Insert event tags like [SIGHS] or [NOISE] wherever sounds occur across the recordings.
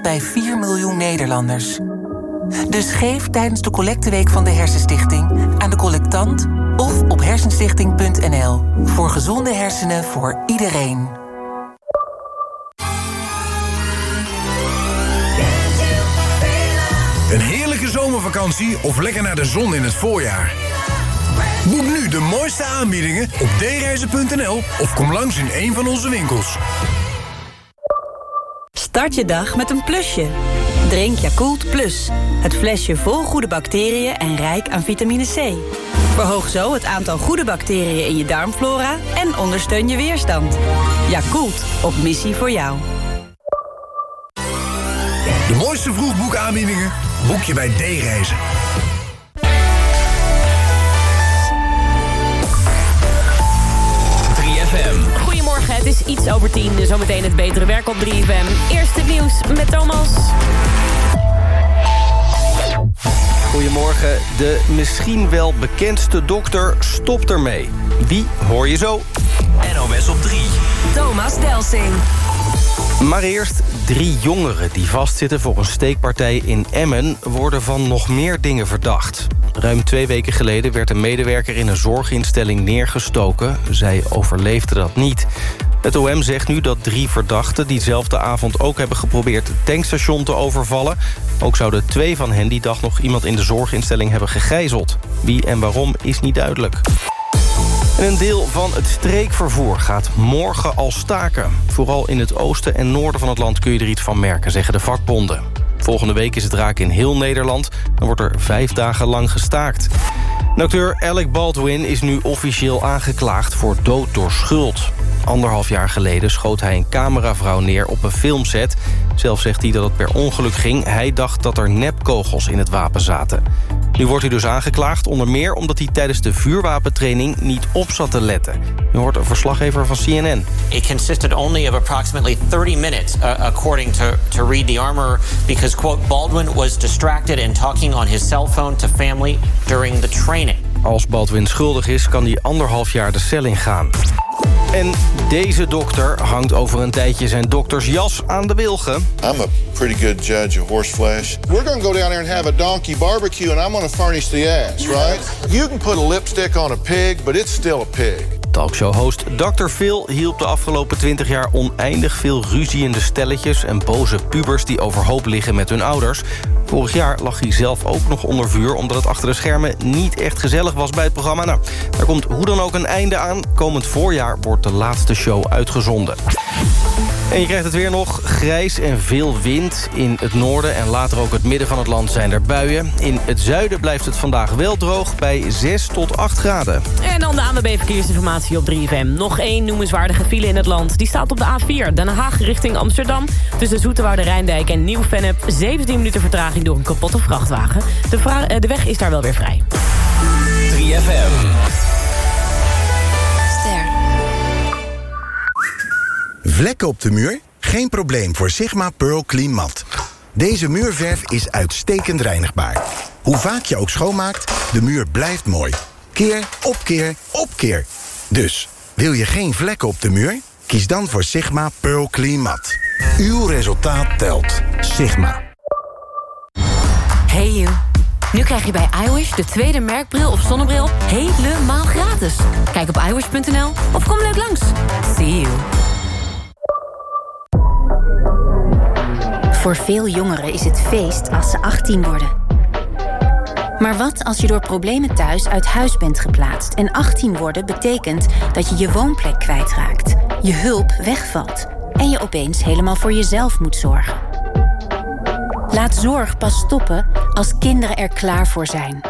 bij 4 miljoen Nederlanders. Dus geef tijdens de collecteweek van de Hersenstichting aan de collectant of op hersenstichting.nl voor gezonde hersenen voor iedereen. Een heerlijke zomervakantie of lekker naar de zon in het voorjaar. Boek nu de mooiste aanbiedingen op dereizen.nl of kom langs in een van onze winkels. Start je dag met een plusje. Drink Yakult Plus. Het flesje vol goede bacteriën en rijk aan vitamine C. Verhoog zo het aantal goede bacteriën in je darmflora en ondersteun je weerstand. Yakult, op missie voor jou. De mooiste vroegboekaanbiedingen boek je bij D-reizen. Het is iets over tien. Zometeen het betere werk op 3FM. Eerste nieuws met Thomas. Goedemorgen. De misschien wel bekendste dokter stopt ermee. Wie hoor je zo? NOS op 3. Thomas Delsing. Maar eerst drie jongeren die vastzitten voor een steekpartij in Emmen... worden van nog meer dingen verdacht. Ruim twee weken geleden werd een medewerker in een zorginstelling neergestoken. Zij overleefde dat niet. Het OM zegt nu dat drie verdachten diezelfde avond ook hebben geprobeerd... het tankstation te overvallen. Ook zouden twee van hen die dag nog iemand in de zorginstelling hebben gegijzeld. Wie en waarom is niet duidelijk. En een deel van het streekvervoer gaat morgen al staken. Vooral in het oosten en noorden van het land kun je er iets van merken, zeggen de vakbonden. Volgende week is het raak in heel Nederland. Dan wordt er vijf dagen lang gestaakt. En acteur Alec Baldwin is nu officieel aangeklaagd voor dood door schuld. Anderhalf jaar geleden schoot hij een cameravrouw neer op een filmset. Zelf zegt hij dat het per ongeluk ging. Hij dacht dat er nepkogels in het wapen zaten. Nu wordt hij dus aangeklaagd, onder meer omdat hij tijdens de vuurwapentraining niet op zat te letten. U hoort een verslaggever van CNN. It consisted only of approximately 30 minutes, uh, according to, to read the armor, because, quote, Baldwin was distracted and talking on his cell phone to family during the training. Als Baldwin schuldig is, kan hij anderhalf jaar de cel ingaan. En deze dokter hangt over een tijdje zijn doktersjas aan de wilgen. I'm a pretty good judge of horseflesh. We're going to go down there and have a donkey barbecue, and I'm going to furnish the ass, right? You can put a lipstick on a pig, but it's still a pig. Talkshow-host Dr. Phil hielp de afgelopen 20 jaar oneindig veel ruziende stelletjes... en boze pubers die overhoop liggen met hun ouders. Vorig jaar lag hij zelf ook nog onder vuur... omdat het achter de schermen niet echt gezellig was bij het programma. Nou, daar komt hoe dan ook een einde aan. Komend voorjaar wordt de laatste show uitgezonden. En je krijgt het weer nog. Grijs en veel wind. In het noorden en later ook het midden van het land zijn er buien. In het zuiden blijft het vandaag wel droog bij 6 tot 8 graden. En dan de ANWB Verkeersinformatie op 3FM. Nog één noemenswaardige file in het land. Die staat op de A4, Den Haag richting Amsterdam. Tussen Zoeterwoude Rijndijk en Nieuw-Vennep. 17 minuten vertraging door een kapotte vrachtwagen. De, vra- eh, de weg is daar wel weer vrij. 3FM. Vlekken op de muur? Geen probleem voor Sigma Pearl Clean Matte. Deze muurverf is uitstekend reinigbaar. Hoe vaak je ook schoonmaakt, de muur blijft mooi. Keer op keer op keer. Dus, wil je geen vlekken op de muur? Kies dan voor Sigma Pearl Clean Matte. Uw resultaat telt. Sigma. Hey you. Nu krijg je bij iWish de tweede merkbril of zonnebril helemaal gratis. Kijk op iWish.nl of kom leuk langs. See you. Voor veel jongeren is het feest als ze 18 worden. Maar wat als je door problemen thuis uit huis bent geplaatst... en 18 worden betekent dat je je woonplek kwijtraakt... je hulp wegvalt en je opeens helemaal voor jezelf moet zorgen? Laat zorg pas stoppen als kinderen er klaar voor zijn.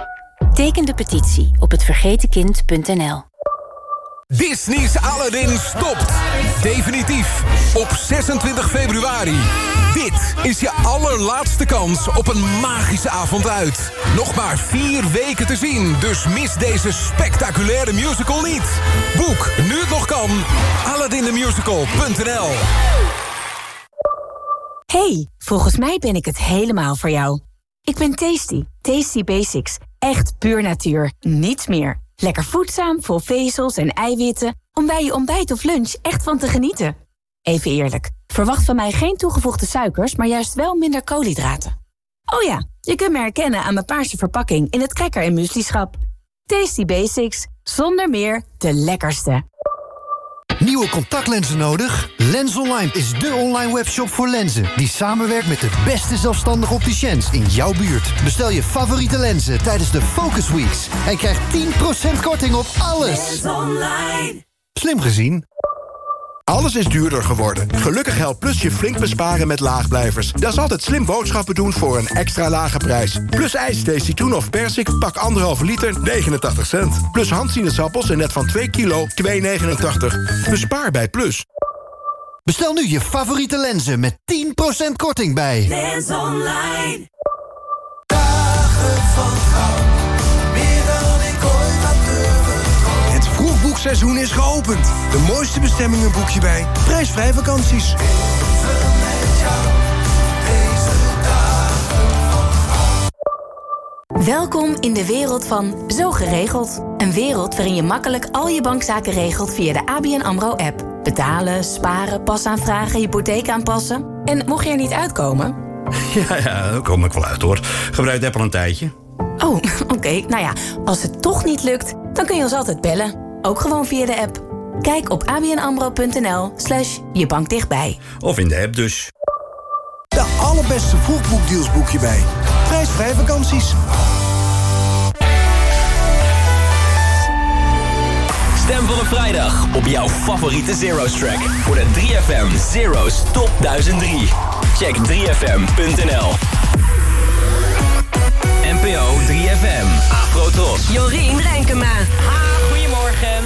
Teken de petitie op hetvergetenkind.nl. Disney's Aladdin stopt. Definitief. Op 26 februari. Dit is je allerlaatste kans op een magische avond uit. Nog maar vier weken te zien, dus mis deze spectaculaire musical niet. Boek, nu het nog kan, aladdinthemusical.nl Hey, volgens mij ben ik het helemaal voor jou. Ik ben Tasty, Tasty Basics. Echt puur natuur, niets meer. Lekker voedzaam, vol vezels en eiwitten... om bij je ontbijt of lunch echt van te genieten. Even eerlijk, Verwacht van mij geen toegevoegde suikers, maar juist wel minder koolhydraten. Oh ja, je kunt me herkennen aan mijn paarse verpakking in het cracker- en mueslischap. Tasty Basics, zonder meer de lekkerste. Nieuwe contactlenzen nodig? Lens Online is de online webshop voor lenzen... die samenwerkt met de beste zelfstandige opticiens in jouw buurt. Bestel je favoriete lenzen tijdens de Focus Weeks... en krijg 10% korting op alles. Slim gezien. Alles is duurder geworden. Gelukkig helpt Plus je flink besparen met laagblijvers. Dat is altijd slim boodschappen doen voor een extra lage prijs. Plus ijsthee, citroen of persik, pak anderhalve liter, 89 cent. Plus handsinaasappels en net van 2 kilo, 2,89. Bespaar bij Plus. Bestel nu je favoriete lenzen met 10% korting bij... Lens Online. Het vroegboekseizoen is geopend. De mooiste bestemmingen boek je bij prijsvrij vakanties. Welkom in de wereld van Zo Geregeld. Een wereld waarin je makkelijk al je bankzaken regelt via de ABN AMRO-app. Betalen, sparen, pasaanvragen, hypotheek aanpassen. En mocht je er niet uitkomen... [LAUGHS] Ja, ja, daar kom ik wel uit hoor. Gebruik de app al een tijdje. Oh, [LAUGHS] oké. Nou ja, als het toch niet lukt, dan kun je ons altijd bellen. Ook gewoon via de app. Kijk op abnamro.nl slash je bank dichtbij. Of in de app dus. De allerbeste vroegboekdeals boek je bij prijsvrij vakanties. Stem van een vrijdag op jouw favoriete Zero's track voor de 3FM Zero's Top 1003. Check 3fm.nl. NPO 3FM Afro Tros. Jorien Renkema.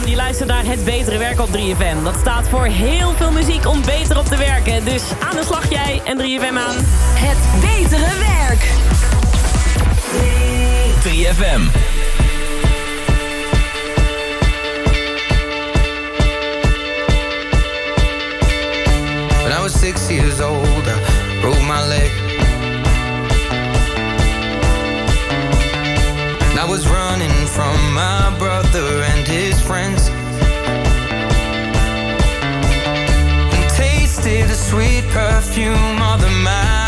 Je luistert naar Het Betere Werk op 3FM. Dat staat voor heel veel muziek om beter op te werken. Dus aan de slag jij en 3FM aan. Het Betere Werk. 3FM. When I was six years old, I broke my leg. I was running from my brother and his friends. And tasted the sweet perfume of the mountain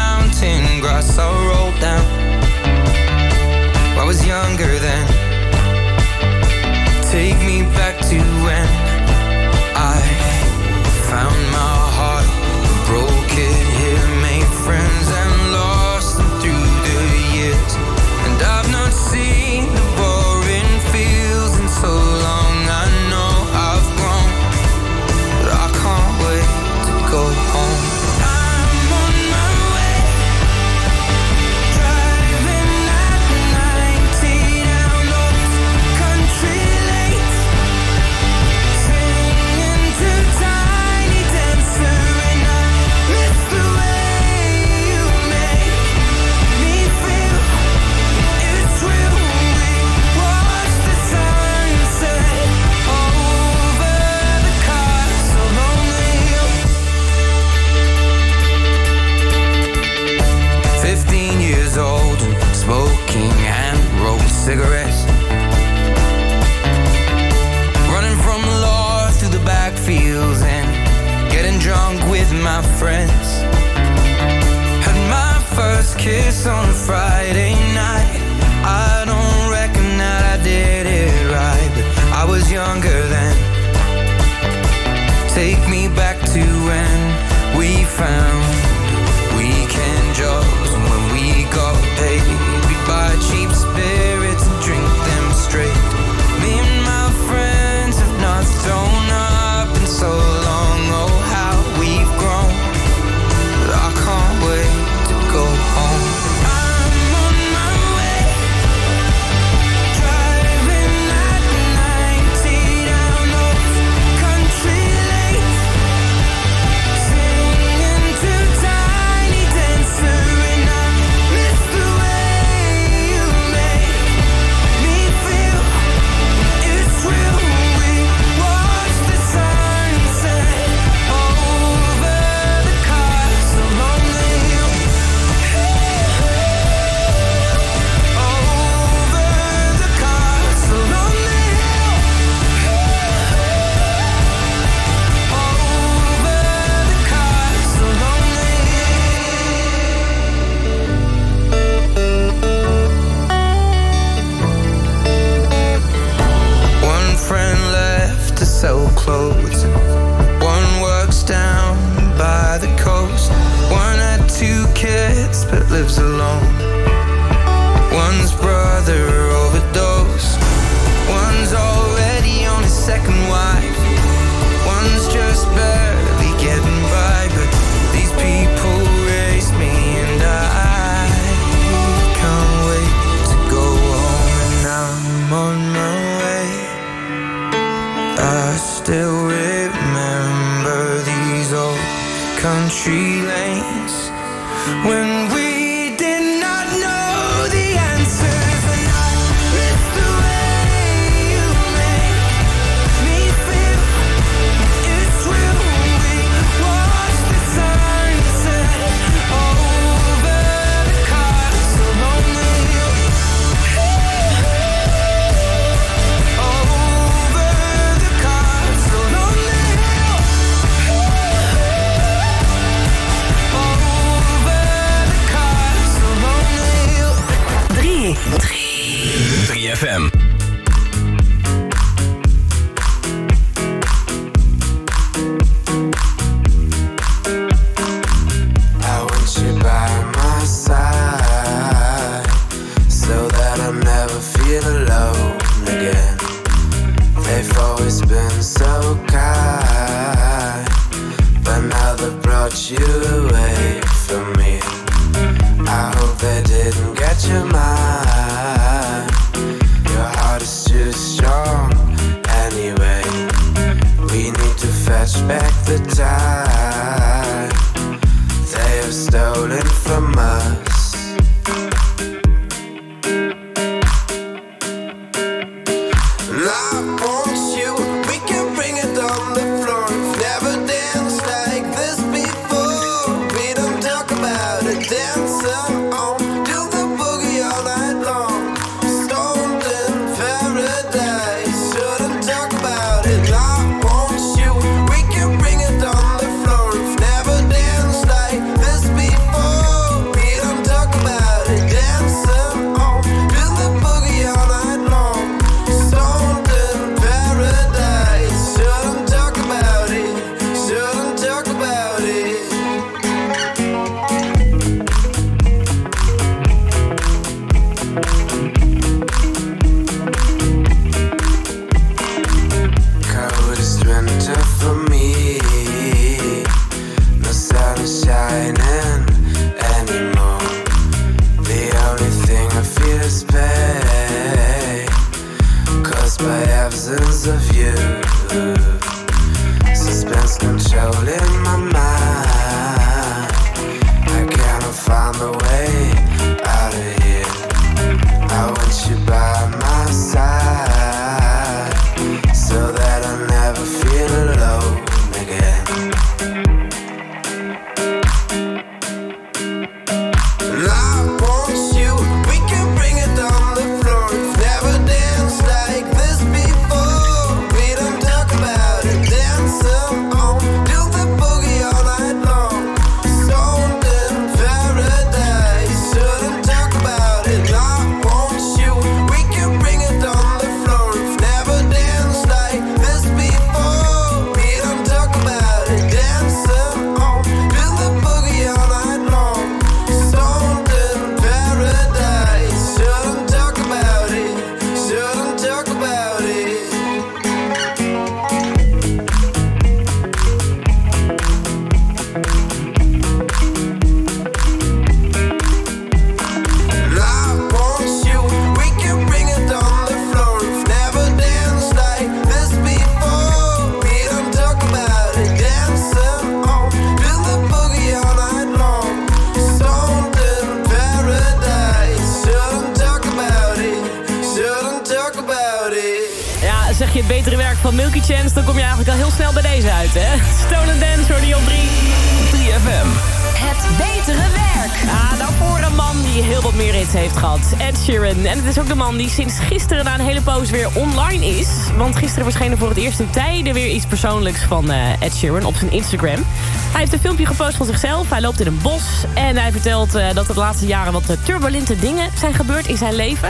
Van eh, Ed Sheeran op zijn Instagram. Hij heeft een filmpje gepost van zichzelf. Hij loopt in een bos en hij vertelt eh, dat er de laatste jaren wat eh, turbulente dingen zijn gebeurd in zijn leven.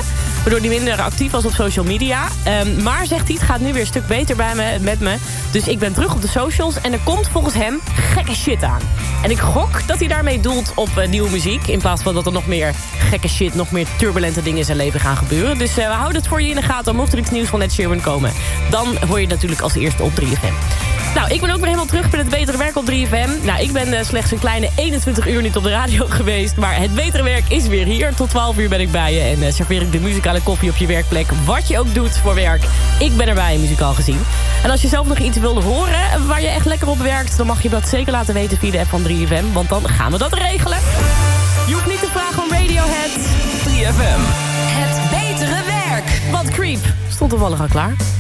Waardoor hij minder actief was op social media. Ehm, maar zegt hij, het gaat nu weer een stuk beter bij me, met me. Dus ik ben terug op de socials. En er komt volgens hem gekke shit aan. En ik gok dat hij daarmee doelt op eh, nieuwe muziek. In plaats van dat er nog meer gekke shit, nog meer turbulente dingen in zijn leven gaan gebeuren. Dus eh, we houden het voor je in de gaten. Mocht er iets nieuws van Ed Sheeran komen, dan hoor je het natuurlijk als eerste op 3FM. Nou, ik ben ook weer helemaal terug met het Betere Werk op 3FM. Nou, ik ben uh, slechts een kleine 21 uur niet op de radio [LAUGHS] geweest. Maar het Betere Werk is weer hier. Tot 12 uur ben ik bij je. En uh, serveer ik de muzikale koffie op je werkplek. Wat je ook doet voor werk. Ik ben erbij, muzikaal gezien. En als je zelf nog iets wilde horen waar je echt lekker op werkt... dan mag je dat zeker laten weten via de app van 3FM. Want dan gaan we dat regelen. Je hoeft niet te vragen om Radiohead. 3FM. Het Betere Werk. Wat creep. Stond toevallig al klaar.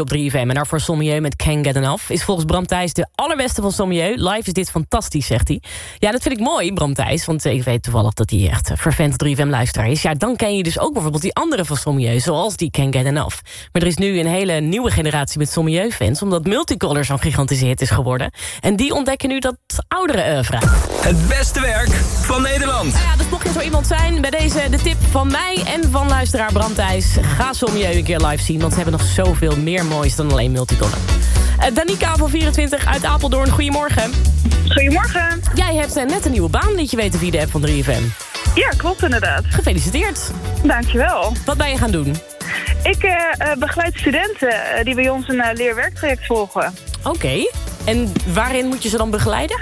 Op 3FM. En daarvoor Sommieu met Can't Get Enough. Is volgens Bram Thijs de allerbeste van Sommieu. Live is dit fantastisch, zegt hij. Ja, dat vind ik mooi, Bram Thijs. Want ik weet toevallig dat hij echt vervent 3FM-luisteraar is. Ja, dan ken je dus ook bijvoorbeeld die andere van Sommieu. Zoals die Can't Get Enough. Maar er is nu een hele nieuwe generatie met Sommieu-fans. Omdat Multicolor zo'n gigantische hit is geworden. En die ontdekken nu dat oudere oeuvre. Het beste werk van Nederland. Nou ja, dus mocht je zo iemand zijn, bij deze de tip van mij en van luisteraar Bram Thijs. Ga Sommieu een keer live zien, want ze hebben nog zoveel meer moois dan alleen Multicolor. Uh, Danica van 24 uit Apeldoorn, goedemorgen. Goedemorgen. Jij hebt uh, net een nieuwe baan, liet je weten via de app van 3FM. Ja, klopt inderdaad. Gefeliciteerd. Dankjewel. Wat ben je gaan doen? Ik uh, begeleid studenten die bij ons een leerwerktraject volgen. Oké. En waarin moet je ze dan begeleiden?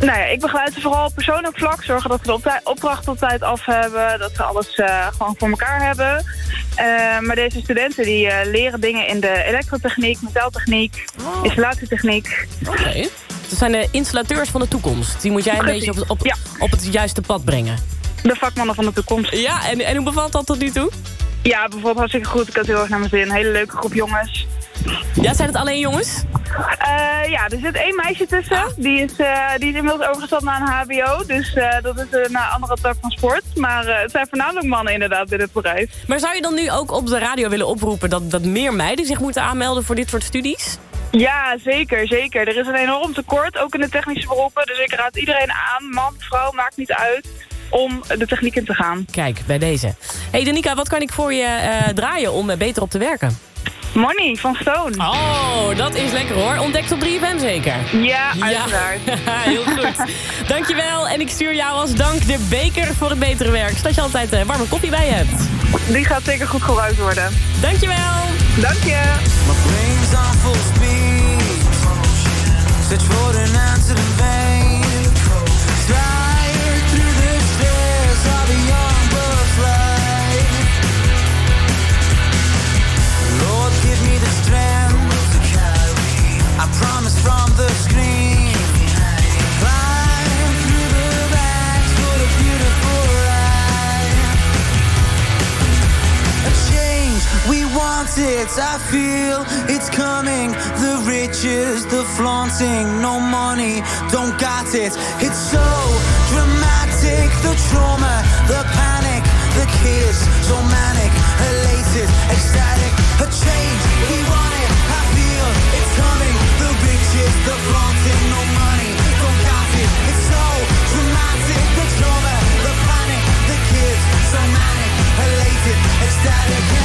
Nou ja, ik begeleid ze vooral op persoonlijk vlak. Zorgen dat ze de opdracht op tijd af hebben. Dat ze alles uh, gewoon voor elkaar hebben. Uh, maar deze studenten die uh, leren dingen in de elektrotechniek, metaaltechniek, oh. installatietechniek. Oké. Okay. Dat zijn de installateurs van de toekomst. Die moet jij een Precies. beetje op, op, ja. op het juiste pad brengen. De vakmannen van de toekomst. Ja, en, en hoe bevalt dat tot nu toe? Ja, bijvoorbeeld hartstikke goed. Ik had heel erg naar mijn zin. Een hele leuke groep jongens. Ja, zijn het alleen jongens? Uh, ja, er zit één meisje tussen. Ah. Die, is, uh, die is inmiddels overgestapt naar een hbo. Dus uh, dat is een andere tak van sport. Maar het zijn voornamelijk mannen inderdaad in het bedrijf. Maar zou je dan nu ook op de radio willen oproepen... dat, dat meer meiden zich moeten aanmelden voor dit soort studies? Ja, zeker, zeker. Er is een enorm tekort, ook in de technische beroepen. Dus ik raad iedereen aan, man, vrouw, maakt niet uit om de techniek in te gaan. Kijk, bij deze. hey Danica, wat kan ik voor je draaien om beter op te werken? Money van Stone. Oh, dat is lekker hoor. Ontdekt op 3FM zeker? Ja, uiteraard. Ja. [LAUGHS] Heel goed. Dankjewel. En ik stuur jou als dank de beker voor het betere werk. Zodat je altijd uh, warme koffie bij hebt. Die gaat zeker goed gebruikt worden. Dankjewel. Dank je. My brain's on full speed. Search for an answer we want it. I feel it's coming. The riches, the flaunting, no money, don't got it. It's so dramatic. The trauma, the panic, the kids, so manic, elated, ecstatic. A change, we want it. I feel it's coming. The riches, the flaunting, no money, don't got it. It's so dramatic. The trauma, the panic, the kids, so manic, elated, ecstatic.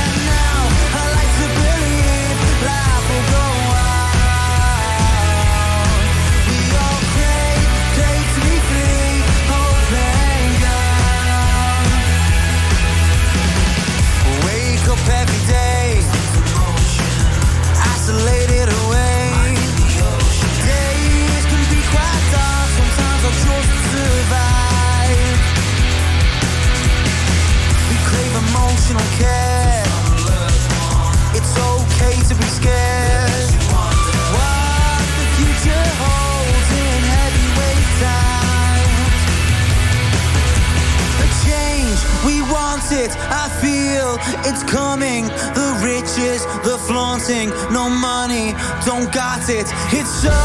It. I feel it's coming. The riches, the flaunting, no money, don't got it. It's so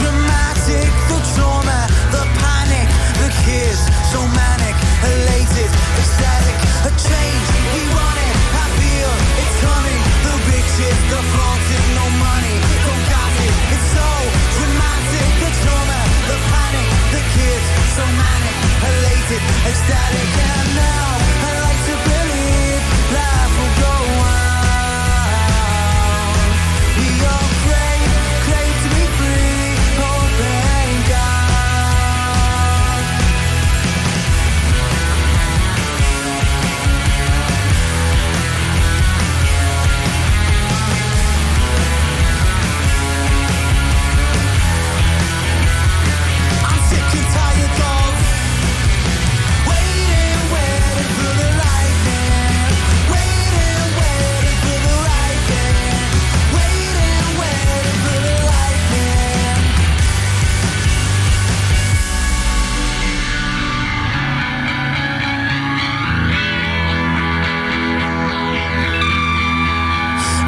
dramatic. The trauma, the panic, the kiss, so manic, elated, ecstatic. A change, we want it. I feel it's coming. The riches, the flaunting, no money, don't got it. It's so dramatic. The trauma, the panic, the kids, so manic, elated, ecstatic. And now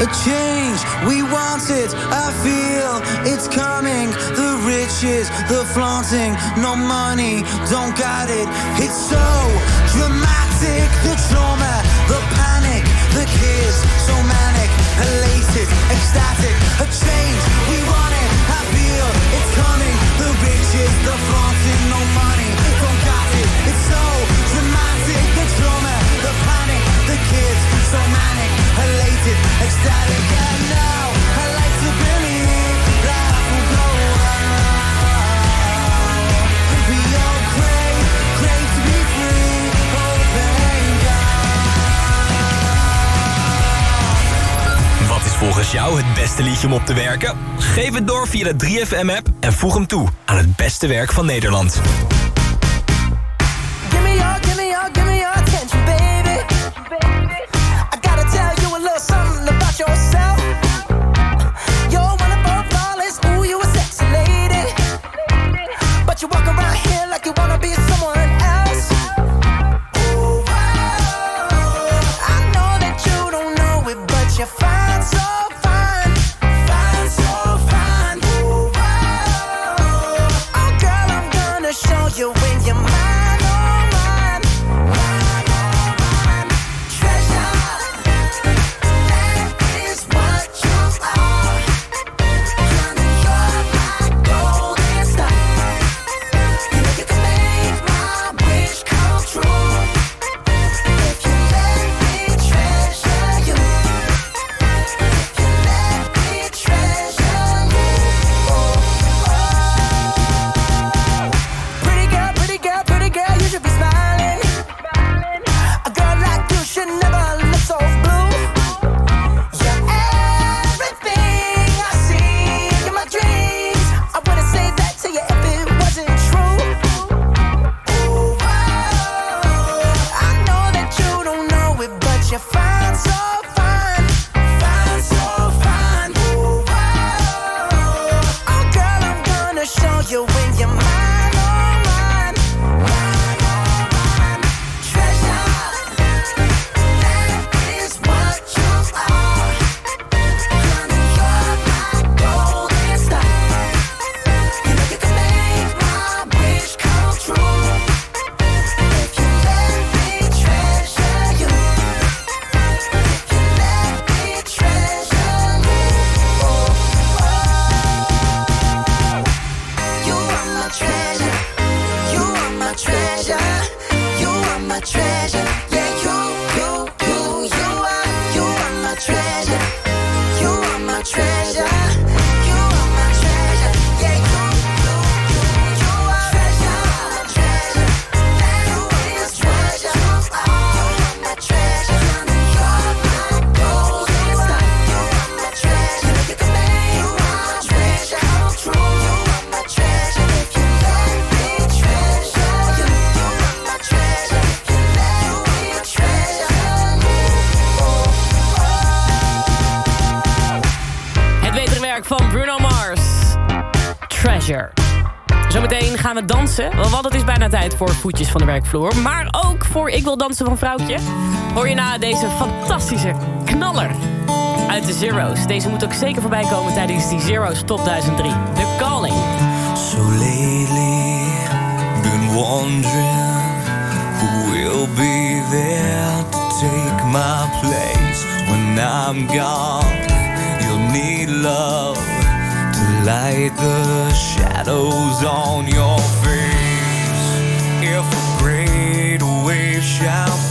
A change, we want it, I feel it's coming. The riches, the flaunting, no money, don't got it. It's so dramatic, the trauma, the panic, the kids, so manic, elated, ecstatic. A change, we want it, I feel it's coming. The riches, the flaunting, no money, don't got it. It's so dramatic, thank Wat is volgens jou het beste liedje om op te werken? Geef het door via de 3FM-app en voeg hem toe aan het beste werk van Nederland. Zometeen gaan we dansen, want het is bijna tijd voor voetjes van de werkvloer. Maar ook voor Ik wil dansen van vrouwtje. Hoor je na deze fantastische knaller uit de Zero's. Deze moet ook zeker voorbij komen tijdens die Zero's Top 1003. The Calling. So lately, been wondering who will be there to take my place when I'm gone. You'll need love to light the shadows on your face. If a great wave shall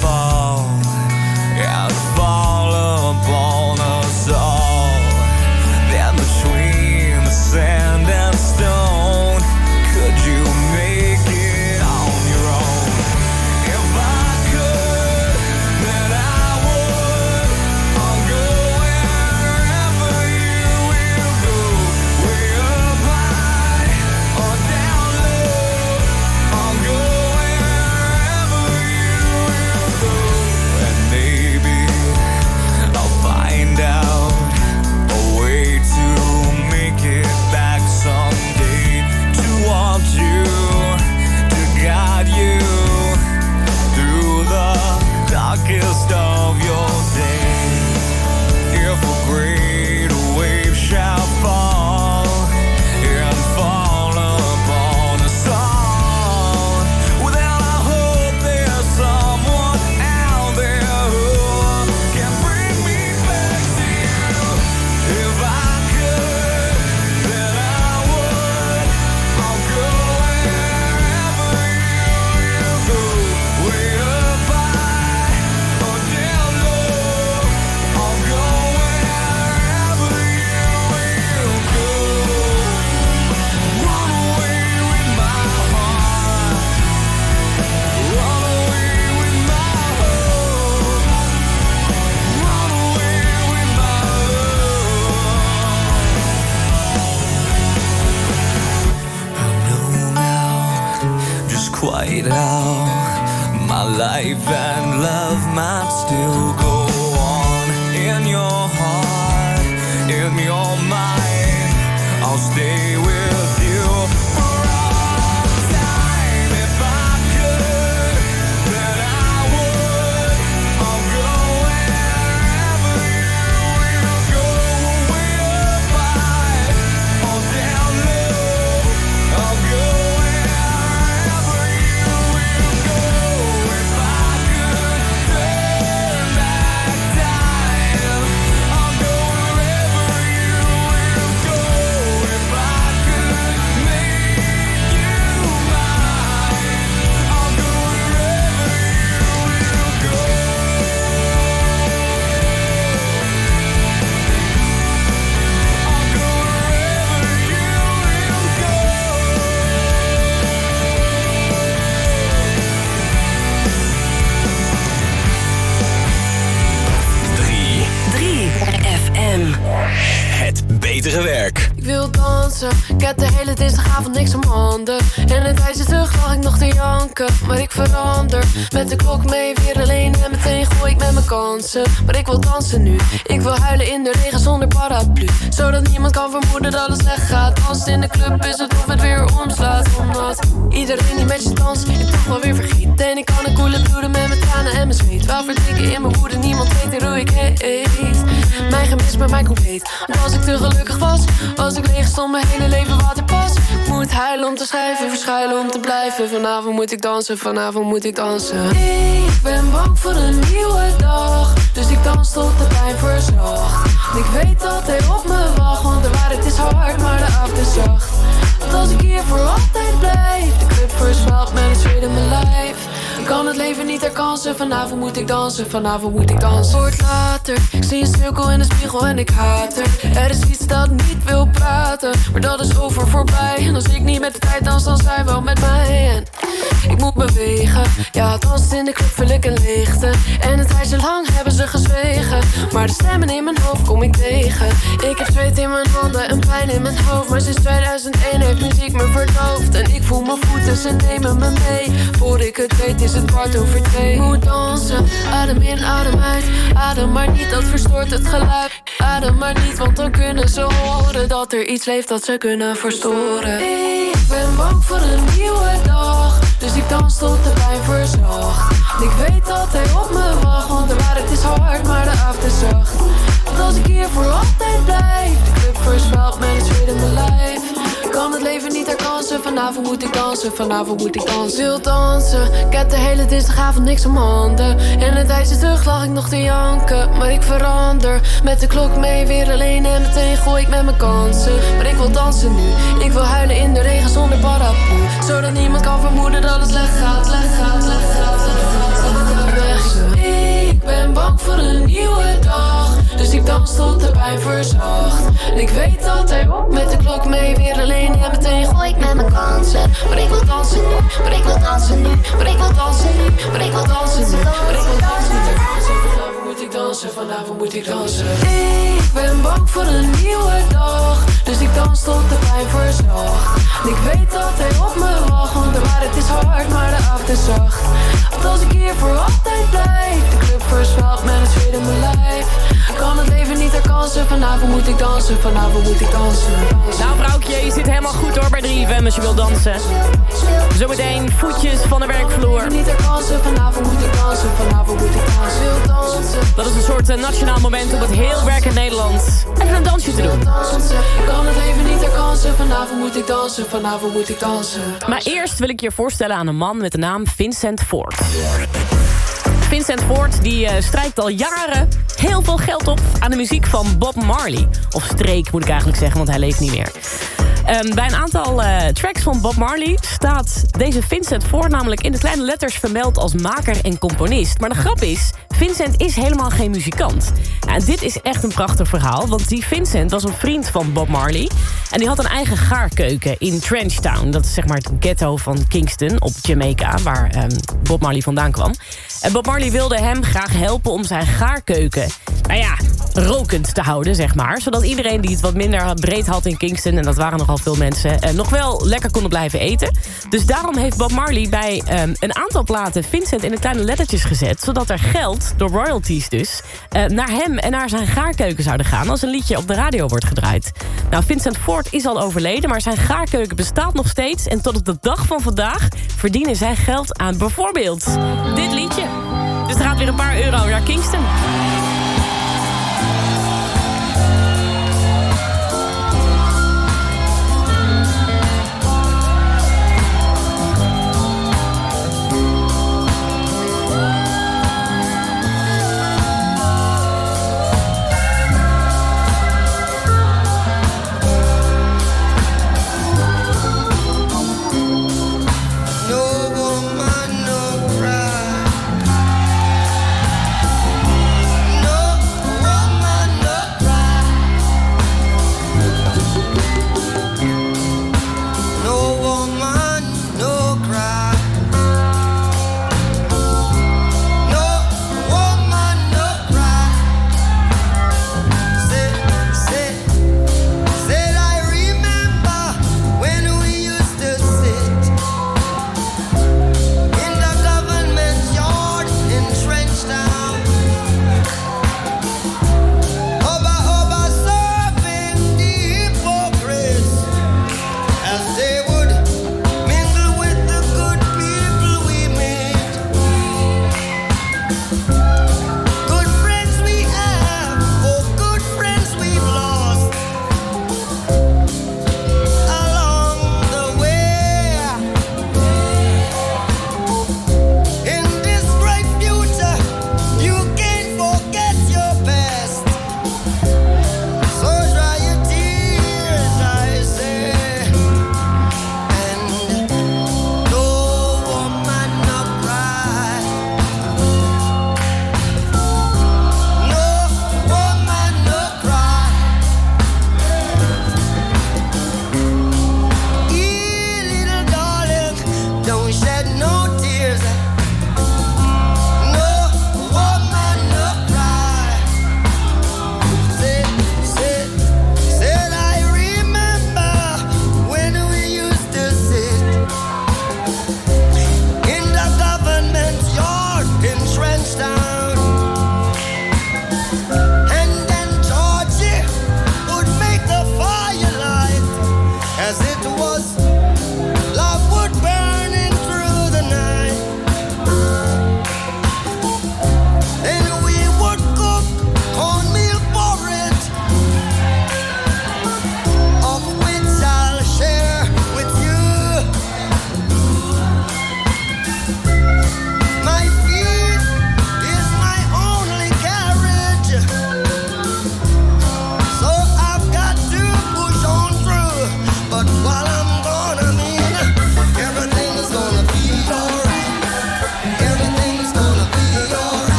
Het heb de hele dinsdagavond niks om handen. En een tijdje terug lag ik nog te janken. Maar ik verander, met de klok mee weer alleen En meteen gooi ik met mijn kansen. Maar ik wil dansen nu, ik wil huilen in de regen zonder paraplu. Zodat niemand kan vermoeden dat het slecht gaat. Dansen in de club is het of het weer omslaat. Omdat iedereen die met je danst, ik toch wel weer vergiet. En ik kan een koele bloeden met mijn tranen en mijn zweet. Wel verdrinken in mijn woede, niemand weet hoe ik heet. Mijn gemis bij mij compleet. Want als ik te gelukkig was, als ik leeg stond mijn hele leven waterpas. Ik moet huilen om te schrijven, verschuilen om te blijven. Vanavond moet ik dansen, vanavond moet ik dansen. Ik ben bang voor een nieuwe dag Dus ik dans tot de pijn verzacht. Ik weet dat hij op me wacht Want de waarheid is hard, maar de avond is zacht. Want als ik hier voor altijd blijf De club versmelt met het zweet in mijn lijf kan het leven niet herkansen, vanavond moet ik dansen, vanavond moet ik dansen. Wordt later, ik zie een cirkel in de spiegel en ik haat er. Er is iets dat niet wil praten, maar dat is over voorbij. En als ik niet met de tijd dans, dan zij wel met mij. En ik moet bewegen, ja, dansen in de club vul ik leegte. En een tijdje lang hebben ze gezwegen, maar de stemmen in mijn hoofd kom ik tegen. Ik heb zweet in mijn handen en pijn in mijn hoofd, maar sinds 2001 heeft muziek me verdoofd. En ik voel mijn voeten, ze nemen me mee. Voor ik het weet is het kwart over twee. Moet dansen, adem in, adem uit. Adem maar niet, dat verstoort het geluid. Adem maar niet, want dan kunnen ze horen dat er iets leeft dat ze kunnen verstoren. Ik ben bang voor een nieuwe dag, dus ik dans tot de pijn verzacht. Ik weet dat hij op me wacht, want de waarheid is hard, maar de avond is zacht. Want als ik hier voor altijd blijf, de club het zweet in mijn. Kan het leven niet herkansen, vanavond moet ik dansen, vanavond moet ik dansen. Wil dansen, ik heb de hele dinsdagavond niks om handen. En een tijdje terug lag ik nog te janken, maar ik verander. Met de klok mee weer alleen en meteen gooi ik met mijn kansen. Maar ik wil dansen nu, ik wil huilen in de regen zonder paraplu. Zodat niemand kan vermoeden dat het slecht gaat, slecht gaat, slecht gaat. Ik ben bang voor een nieuwe dag, dus ik dans tot de pijn verzacht. En ik weet dat hij op met de klok mee weer alleen en meteen gooi ik met mijn kansen. Maar ik wil dansen nu, maar ik wil dansen nu, maar ik wil dansen nu, maar ik wil dansen nu, maar ik wil dansen nu. Dansen, vanavond moet ik dansen. Ik ben bang voor een nieuwe dag, dus ik dans tot de pijn verzacht. En ik weet dat hij op me wacht, want de waarheid is hard, maar de avond is zacht. Want als ik hier voor altijd blijf, de club versmelt met het zweet in mijn lijf. Ik kan het leven niet herkansen, vanavond moet ik dansen, vanavond moet ik dansen. Nou vrouwtje, je zit helemaal goed hoor bij 3FM als je wil dansen. Zometeen voetjes van de werkvloer. Niet herkansen, vanavond moet ik dansen, vanavond moet ik dansen. Wil dansen. Dat is een soort eh, nationaal moment om het heel werk in Nederland even een dansje te doen. Ik kan het leven niet herkansen, vanavond moet ik dansen, vanavond moet ik dansen. Maar eerst wil ik je voorstellen aan een man met de naam Vincent Ford. Vincent Ford die eh, strijkt al jaren heel veel geld op aan de muziek van Bob Marley. Of streek moet ik eigenlijk zeggen, want hij leeft niet meer. Ehm, bij een aantal eh, tracks van Bob Marley staat deze Vincent Ford namelijk in de kleine letters vermeld als maker en componist. Maar de grap is, Vincent is helemaal geen muzikant. En dit is echt een prachtig verhaal, want die Vincent was een vriend van Bob Marley. En die had een eigen gaarkeuken in Trenchtown. Dat is zeg maar het ghetto van Kingston op Jamaica, waar ehm, Bob Marley vandaan kwam. En Bob die wilde hem graag helpen om zijn gaarkeuken... nou ja, rokend te houden, zeg maar. Zodat iedereen die het wat minder breed had in Kingston... en dat waren nogal veel mensen, eh, nog wel lekker konden blijven eten. Dus daarom heeft Bob Marley bij ehm, een aantal platen... Vincent in de kleine lettertjes gezet... zodat er geld, door royalties dus... Eh, naar hem en naar zijn gaarkeuken zouden gaan... als een liedje op de radio wordt gedraaid. Nou, Vincent Ford is al overleden... maar zijn gaarkeuken bestaat nog steeds... en tot op de dag van vandaag verdienen zij geld aan bijvoorbeeld dit liedje. Dus het gaat weer een paar euro naar Kingston.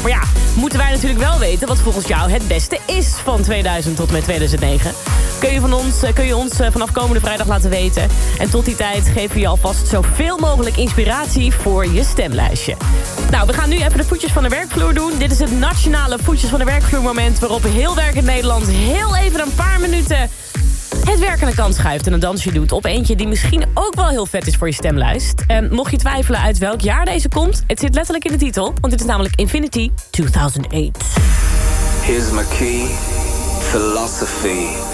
Maar ja, moeten wij natuurlijk wel weten wat volgens jou het beste is van 2000 tot met 2009. Kun je, van ons, eh, kun je ons eh, vanaf komende vrijdag laten weten. En tot die tijd geven we je alvast zoveel mogelijk inspiratie voor je stemlijstje. Nou, we gaan nu even de voetjes van de werkvloer doen. Dit is het nationale voetjes van de werkvloer moment... waarop heel werkend Nederland heel even een paar minuten het werk aan de kant schuift en een dansje doet... op eentje die misschien ook wel heel vet is voor je stemlijst. En mocht je twijfelen uit welk jaar deze komt... het zit letterlijk in de titel, want dit is namelijk Infinity 2008. Here's my key, philosophy.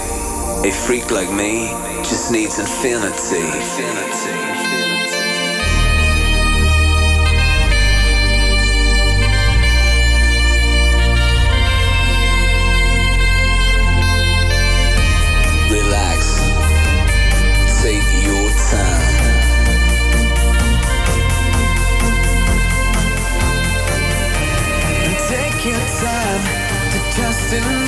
A freak like me just needs infinity. Relax, in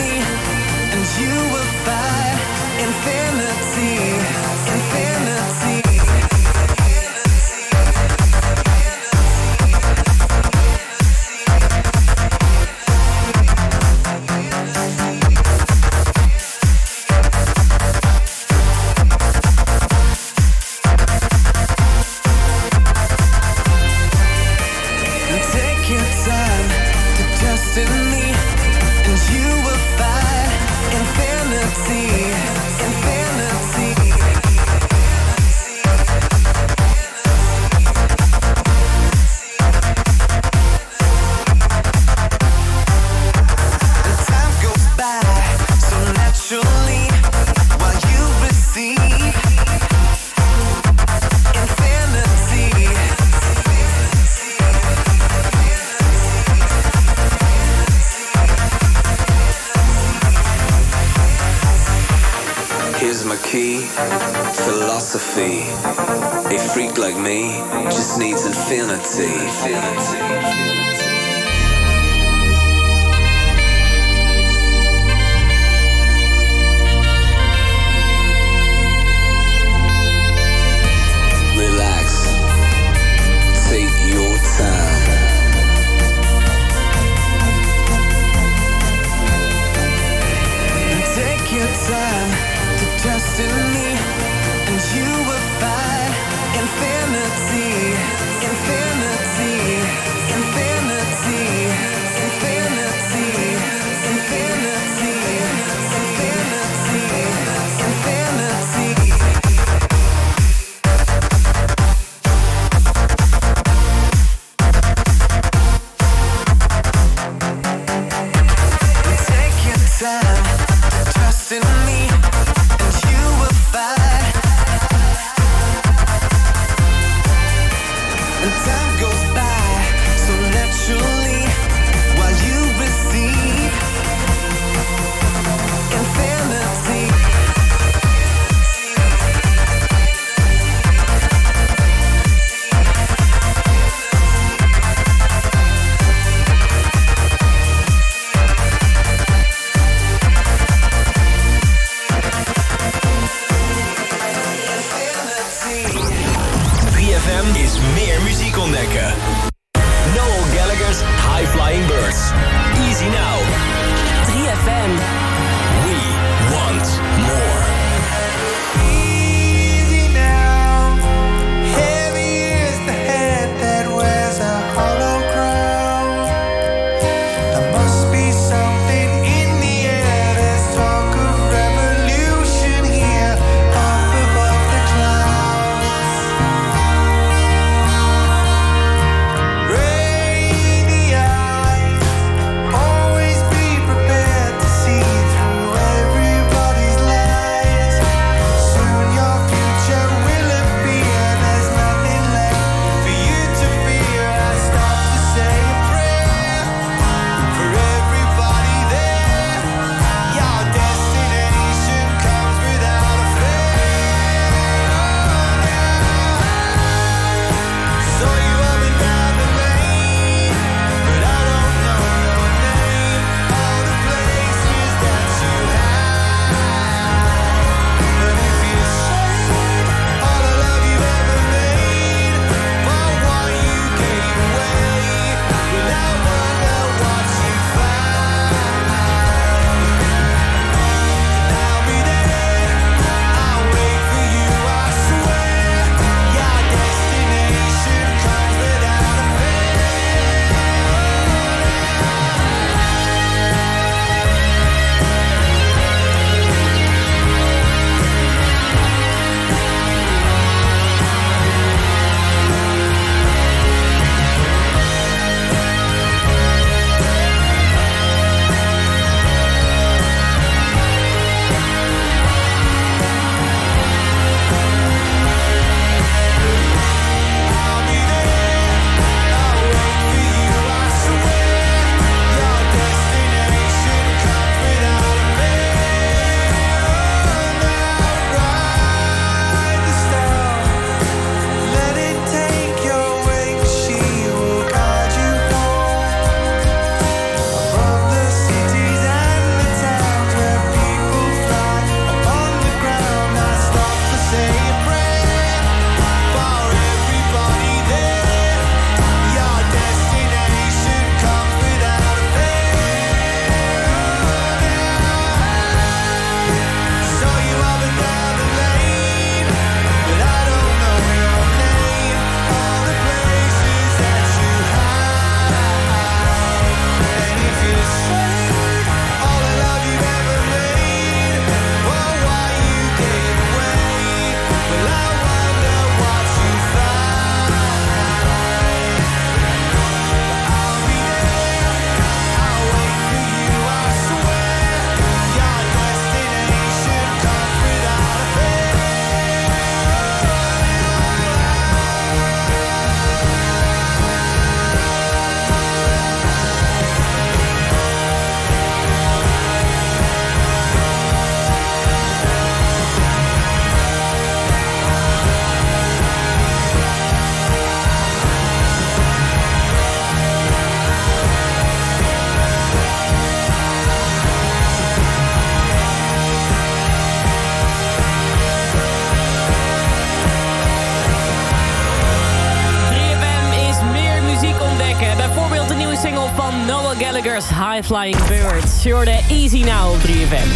Flying Birds. Je hoorde Easy Now op 3FM.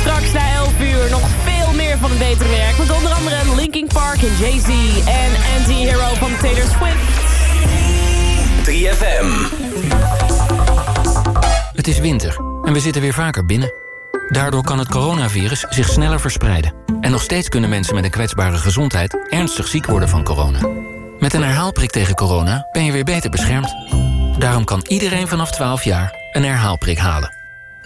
Straks na 11 uur nog veel meer van het betere werk. Met onder andere Linkin Park en Jay-Z en Anti-Hero van Taylor Swift. 3FM. Het is winter en we zitten weer vaker binnen. Daardoor kan het coronavirus zich sneller verspreiden. En nog steeds kunnen mensen met een kwetsbare gezondheid... ernstig ziek worden van corona. Met een herhaalprik tegen corona ben je weer beter beschermd. Daarom kan iedereen vanaf 12 jaar een herhaalprik halen.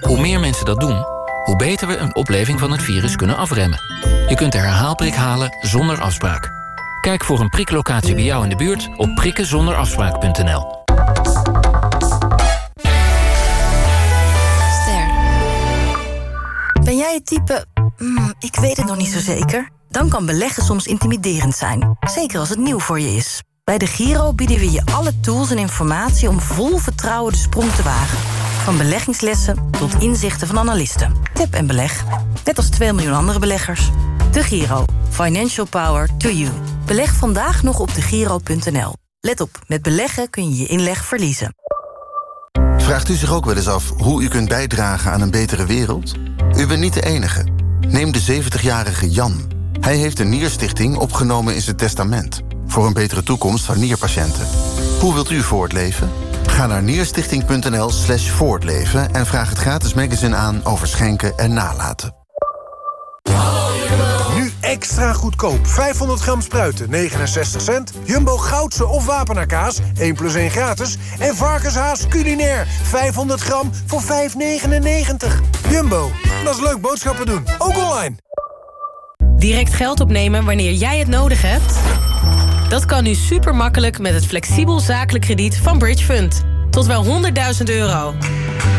Hoe meer mensen dat doen, hoe beter we een opleving van het virus kunnen afremmen. Je kunt de herhaalprik halen zonder afspraak. Kijk voor een priklocatie bij jou in de buurt op prikkenzonderafspraak.nl. Ster. Ben jij het type... "Hmm, ik weet het nog niet zo zeker? Dan kan beleggen soms intimiderend zijn. Zeker als het nieuw voor je is. Bij de Giro bieden we je alle tools en informatie... om vol vertrouwen de sprong te wagen. Van beleggingslessen tot inzichten van analisten. Tip en beleg. Net als 2 miljoen andere beleggers. De Giro. Financial power to you. Beleg vandaag nog op degiro.nl. Let op, met beleggen kun je je inleg verliezen. Vraagt u zich ook wel eens af hoe u kunt bijdragen aan een betere wereld? U bent niet de enige. Neem de 70-jarige Jan. Hij heeft een nierstichting opgenomen in zijn testament. Voor een betere toekomst van nierpatiënten. Hoe wilt u voortleven? Ga naar nierstichting.nl slash voortleven... en vraag het gratis magazine aan over schenken en nalaten. Nu extra goedkoop. 500 gram spruiten, 69 cent. Jumbo Goudse of Wapenaar kaas, 1 plus 1 gratis. En varkenshaas culinair, 500 gram voor 5,99. Jumbo, dat is leuk boodschappen doen. Ook online. Direct geld opnemen wanneer jij het nodig hebt? Dat kan nu super makkelijk met het flexibel zakelijk krediet van Bridge Fund. Tot wel 100.000 euro.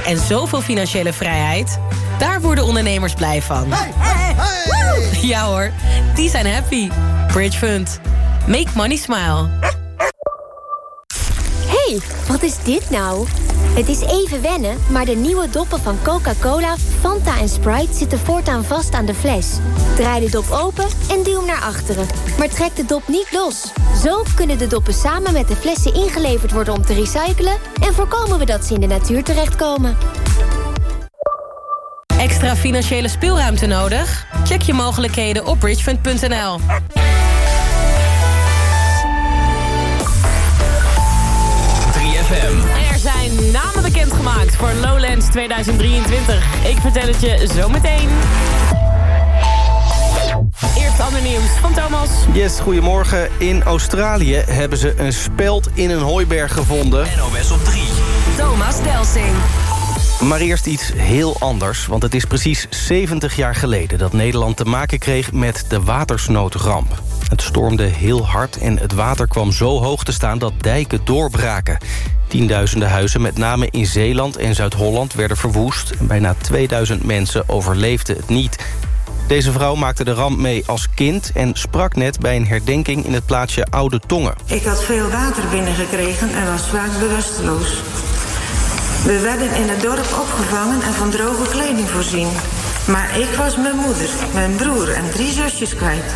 En zoveel financiële vrijheid, daar worden ondernemers blij van. [LAUGHS] Ja hoor, die zijn happy. Bridge Fund. Make money smile. Wat is dit nou? Het is even wennen, maar de nieuwe doppen van Coca-Cola, Fanta en Sprite zitten voortaan vast aan de fles. Draai de dop open en duw hem naar achteren. Maar trek de dop niet los. Zo kunnen de doppen samen met de flessen ingeleverd worden om te recyclen... en voorkomen we dat ze in de natuur terechtkomen. Extra financiële speelruimte nodig? Check je mogelijkheden op bridgefund.nl. bekendgemaakt voor Lowlands 2023. Ik vertel het je zo meteen. Eerst ander nieuws van Thomas. Yes, goedemorgen. In Australië hebben ze een speld in een hooiberg gevonden. NOS op 3. Thomas Delsing. Maar eerst iets heel anders, want het is precies 70 jaar geleden... dat Nederland te maken kreeg met de watersnoodramp. Het stormde heel hard en het water kwam zo hoog te staan... dat dijken doorbraken. Tienduizenden huizen, met name in Zeeland en Zuid-Holland... werden verwoest. Bijna 2000 mensen overleefden het niet. Deze vrouw maakte de ramp mee als kind... en sprak net bij een herdenking in het plaatsje Oude Tongen. Ik had veel water binnengekregen en was vaak bewusteloos. We werden in het dorp opgevangen en van droge kleding voorzien. Maar ik was mijn moeder, mijn broer en drie zusjes kwijt.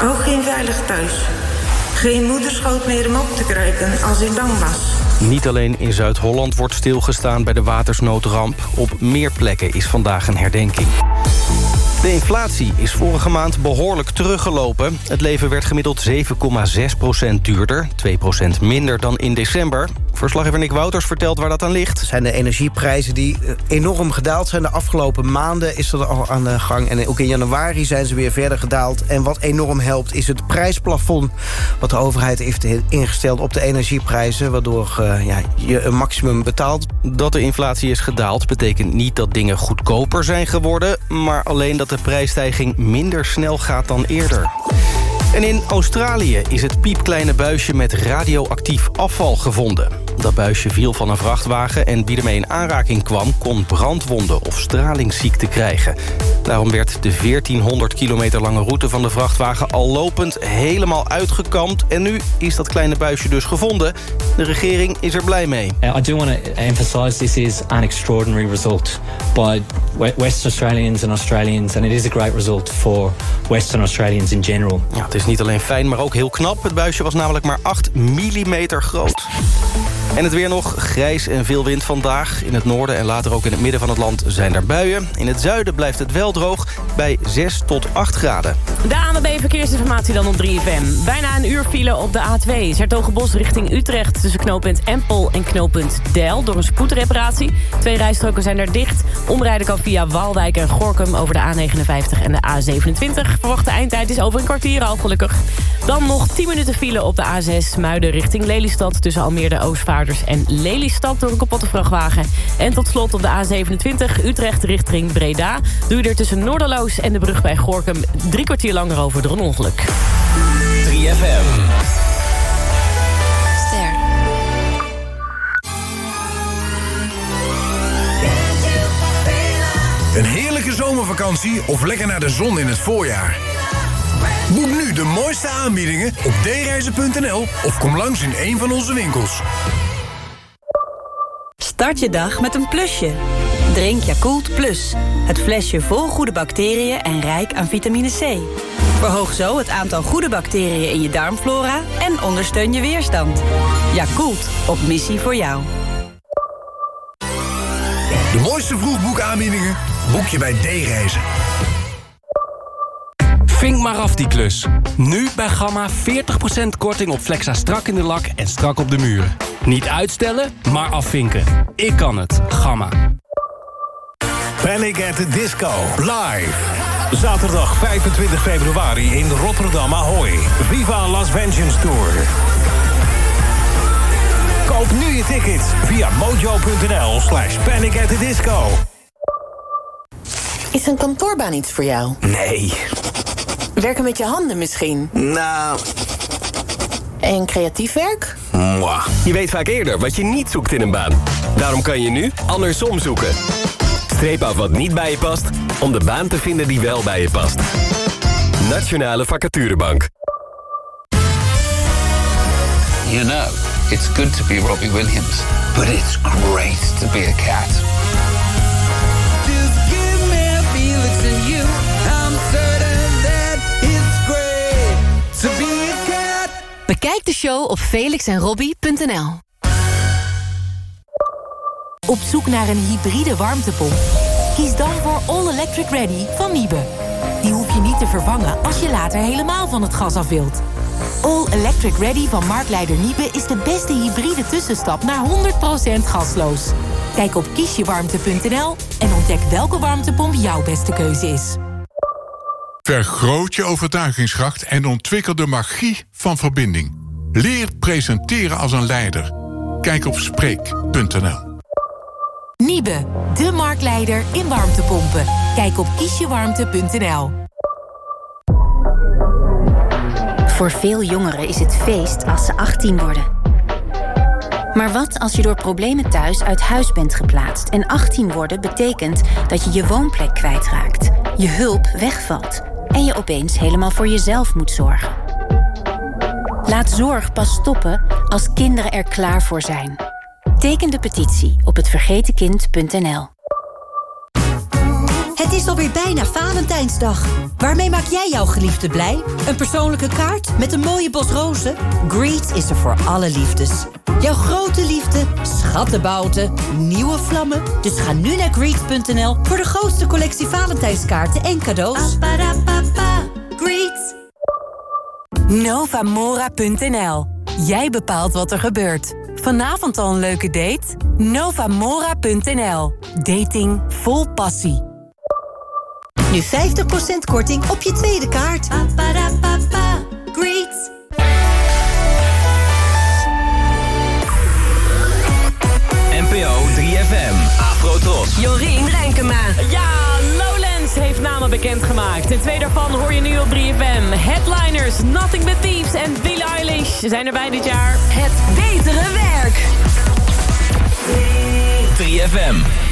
Ook geen veilig thuis. Geen moederschoot meer om op te kruipen als ik bang was. Niet alleen in Zuid-Holland wordt stilgestaan bij de watersnoodramp. Op meer plekken is vandaag een herdenking. De inflatie is vorige maand behoorlijk teruggelopen. Het leven werd gemiddeld 7,6% duurder. 2% minder dan in december. Verslaggever Nick Wouters vertelt waar dat aan ligt. zijn de energieprijzen die eh, enorm gedaald zijn. De afgelopen maanden is dat al aan de gang. En ook in januari zijn ze weer verder gedaald. En wat enorm helpt is het prijsplafond... wat de overheid heeft ingesteld op de energieprijzen... waardoor uh, ja, je een maximum betaalt. Dat de inflatie is gedaald betekent niet dat dingen goedkoper zijn geworden... maar alleen dat de prijsstijging minder snel gaat dan eerder. En in Australië is het piepkleine buisje met radioactief afval gevonden. Dat buisje viel van een vrachtwagen en wie ermee in aanraking kwam... kon brandwonden of stralingsziekte krijgen. Daarom werd de 1400 kilometer lange route van de vrachtwagen... al lopend helemaal uitgekampt. En nu is dat kleine buisje dus gevonden. De regering is er blij mee. I do want to emphasise this is an extraordinary result by West Australians and Australians, and it is a great result for Western Australians in general. Ja, het is niet alleen fijn, maar ook heel knap. Het buisje was namelijk maar 8 millimeter groot. En het weer nog, grijs en veel wind vandaag. In het noorden en later ook in het midden van het land zijn er buien. In het zuiden blijft het wel droog bij 6 tot 8 graden. De ANWB Verkeersinformatie dan op 3FM. Bijna een uur file op de A2. Zertogenbos richting Utrecht tussen knooppunt Empel en knooppunt Del... door een spoedreparatie. Twee rijstroken zijn er dicht. Omrijden kan via Waalwijk en Gorkum over de A59 en de A27. Verwachte eindtijd is over een kwartier al gelukkig. Dan nog 10 minuten file op de A6 Muiden richting Lelystad... tussen Almere En Lelystad door een kapotte vrachtwagen. En tot slot op de A27 Utrecht richting Breda... doe je er tussen Noorderloos en de brug bij Gorkum... drie kwartier langer over door een ongeluk. 3FM. Ster. Een heerlijke zomervakantie of lekker naar de zon in het voorjaar. Boek nu de mooiste aanbiedingen op dereizen.nl of kom langs in een van onze winkels. Start je dag met een plusje. Drink Yakult Plus. Het flesje vol goede bacteriën en rijk aan vitamine C. Verhoog zo het aantal goede bacteriën in je darmflora en ondersteun je weerstand. Yakult, op missie voor jou. De mooiste vroegboekaanbiedingen boek je bij D-reizen. Vink maar af die klus. Nu bij Gamma 40% korting op Flexa strak in de lak en strak op de muur. Niet uitstellen, maar afvinken. Ik kan het. Gamma. Panic at the Disco. Live. Zaterdag 25 februari in Rotterdam Ahoy. Viva Las Vengeance Tour. Koop nu je tickets via mojo.nl slash panic at the disco. Is een kantoorbaan iets voor jou? Nee. Werken met je handen misschien? Nou... En creatief werk? Mwah. Je weet vaak eerder wat je niet zoekt in een baan. Daarom kan je nu andersom zoeken. Streep af wat niet bij je past, om de baan te vinden die wel bij je past. Nationale Vacaturebank. You know, it's good to be Robbie Williams, but it's great to be a cat. Bekijk de show op felixenrobbie.nl. Op zoek naar een hybride warmtepomp? Kies dan voor All Electric Ready van Niebe. Die hoef je niet te vervangen als je later helemaal van het gas af wilt. All Electric Ready van marktleider Niebe is de beste hybride tussenstap naar 100% gasloos. Kijk op kiesjewarmte.nl en ontdek welke warmtepomp jouw beste keuze is. Vergroot je overtuigingskracht en ontwikkel de magie van verbinding. Leer presenteren als een leider. Kijk op Spreek.nl. Niebe, de marktleider in warmtepompen. Kijk op kiesjewarmte.nl. Voor veel jongeren is het feest als ze 18 worden. Maar wat als je door problemen thuis uit huis bent geplaatst... en 18 worden betekent dat je je woonplek kwijtraakt, je hulp wegvalt... en je opeens helemaal voor jezelf moet zorgen? Laat zorg pas stoppen als kinderen er klaar voor zijn. Teken de petitie op hetvergetenkind.nl. Het is alweer bijna Valentijnsdag. Waarmee maak jij jouw geliefde blij? Een persoonlijke kaart met een mooie bos rozen? Greet is er voor alle liefdes. Jouw grote liefde, schattenbouten, nieuwe vlammen. Dus ga nu naar greet.nl voor de grootste collectie Valentijnskaarten en cadeaus. Novamora.nl. Jij bepaalt wat er gebeurt. Vanavond al een leuke date? Novamora.nl. Dating vol passie. Nu 50% korting op je tweede kaart. Greet. NPO 3FM. Afro-Tros. Jorien Renkema. Ja, Lowlands heeft namen bekendgemaakt. En twee daarvan hoor je nu op 3FM. Headliners, Nothing But Thieves en Billie Eilish zijn erbij dit jaar. Het betere werk. 3FM.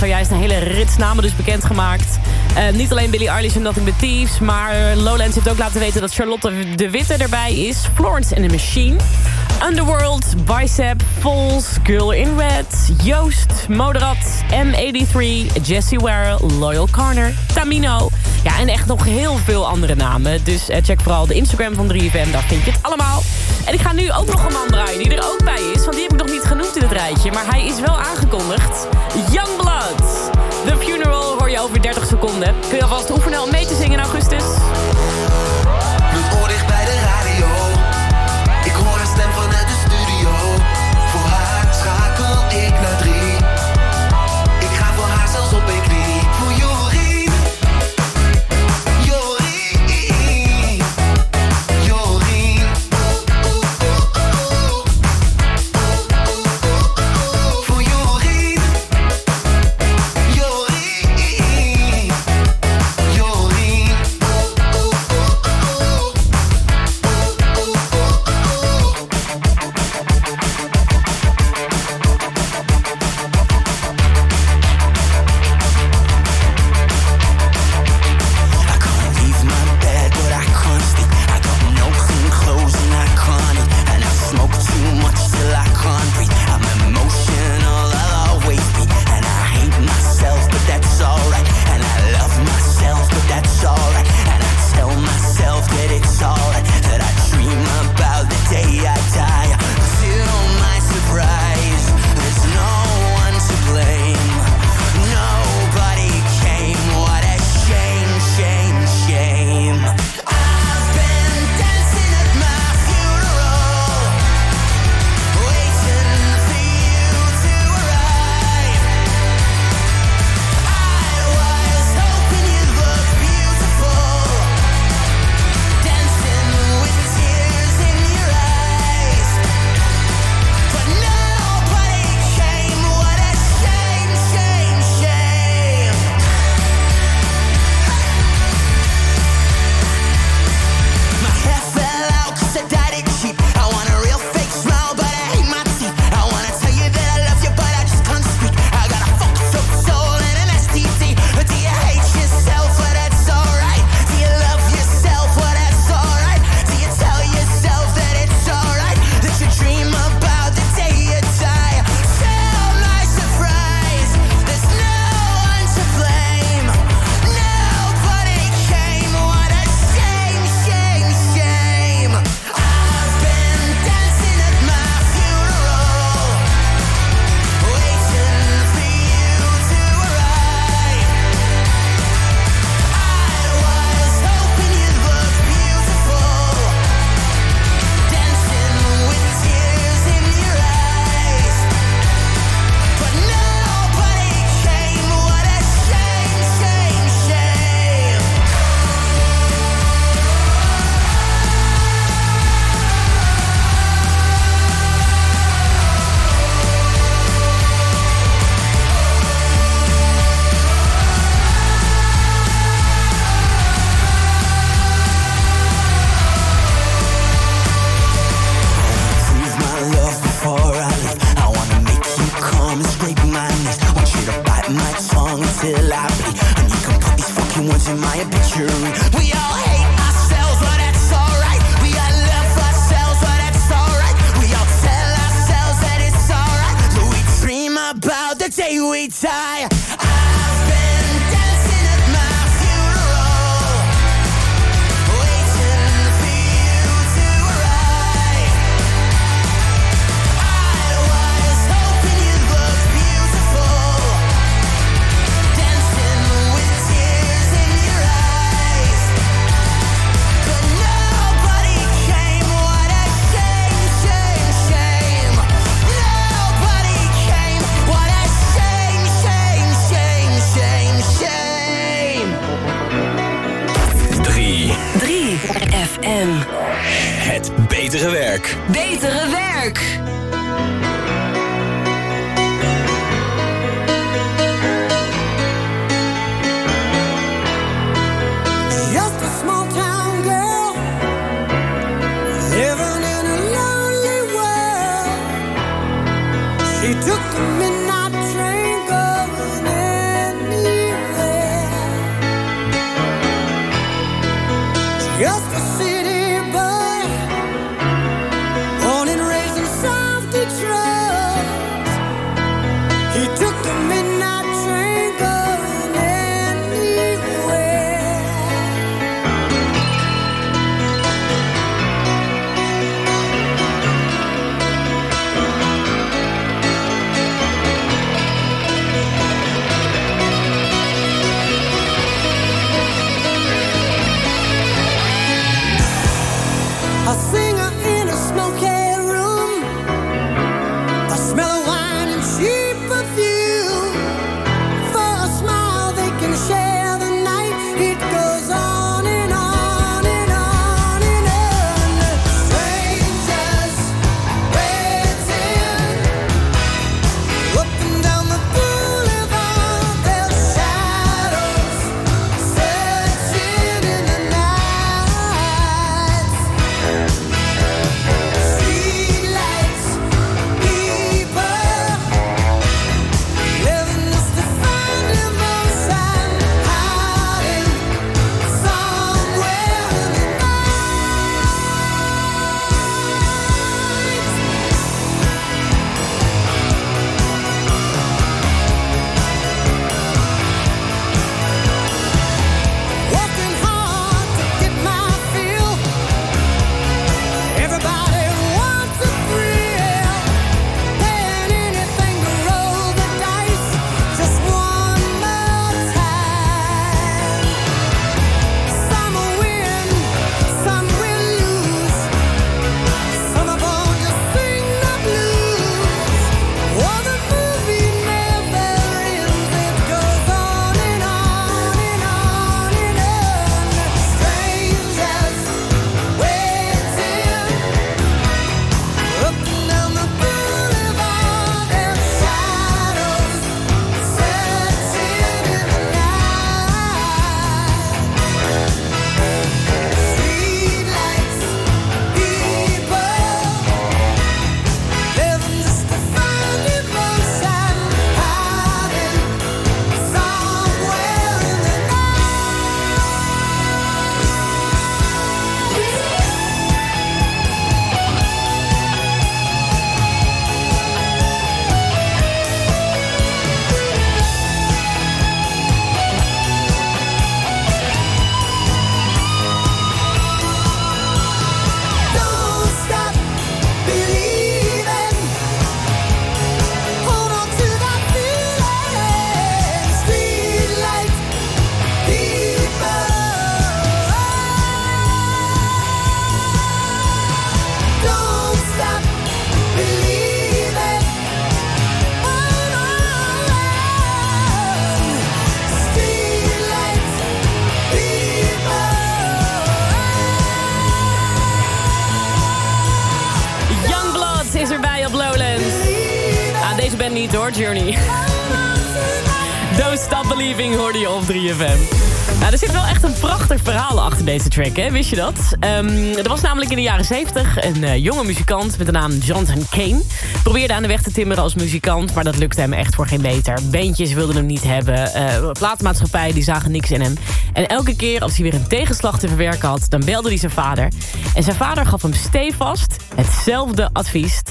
zojuist een hele rits namen dus bekendgemaakt. Uh, niet alleen Billie Eilish en Nothing But Thieves... maar eh, Lowlands heeft ook laten weten dat Charlotte de Witte erbij is. Florence and the Machine. Underworld, Bicep, Pulse, Girl in Red... Joost, Moderat, M83, Jesse Ware, Loyal Corner, Tamino... Ja, en echt nog heel veel andere namen. Dus eh, check vooral de Instagram van 3FM, daar vind je het allemaal. En ik ga nu ook nog een man draaien die er ook bij is... want die heb ik nog niet genoemd in het rijtje... maar hij is wel aangekondigd. Youngblood. The Funeral hoor je over 30 seconden. Kun je alvast oefenen om mee te zingen in augustus? Deze track, hè? Wist je dat? Er was namelijk in de jaren 70 een uh, jonge muzikant met de naam Jonathan Kane. Probeerde aan de weg te timmeren als muzikant, maar dat lukte hem echt voor geen beter. Bandjes wilden hem niet hebben, uh, platenmaatschappijen die zagen niks in hem. En elke keer als hij weer een tegenslag te verwerken had, dan belde hij zijn vader. En zijn vader gaf hem stevast hetzelfde advies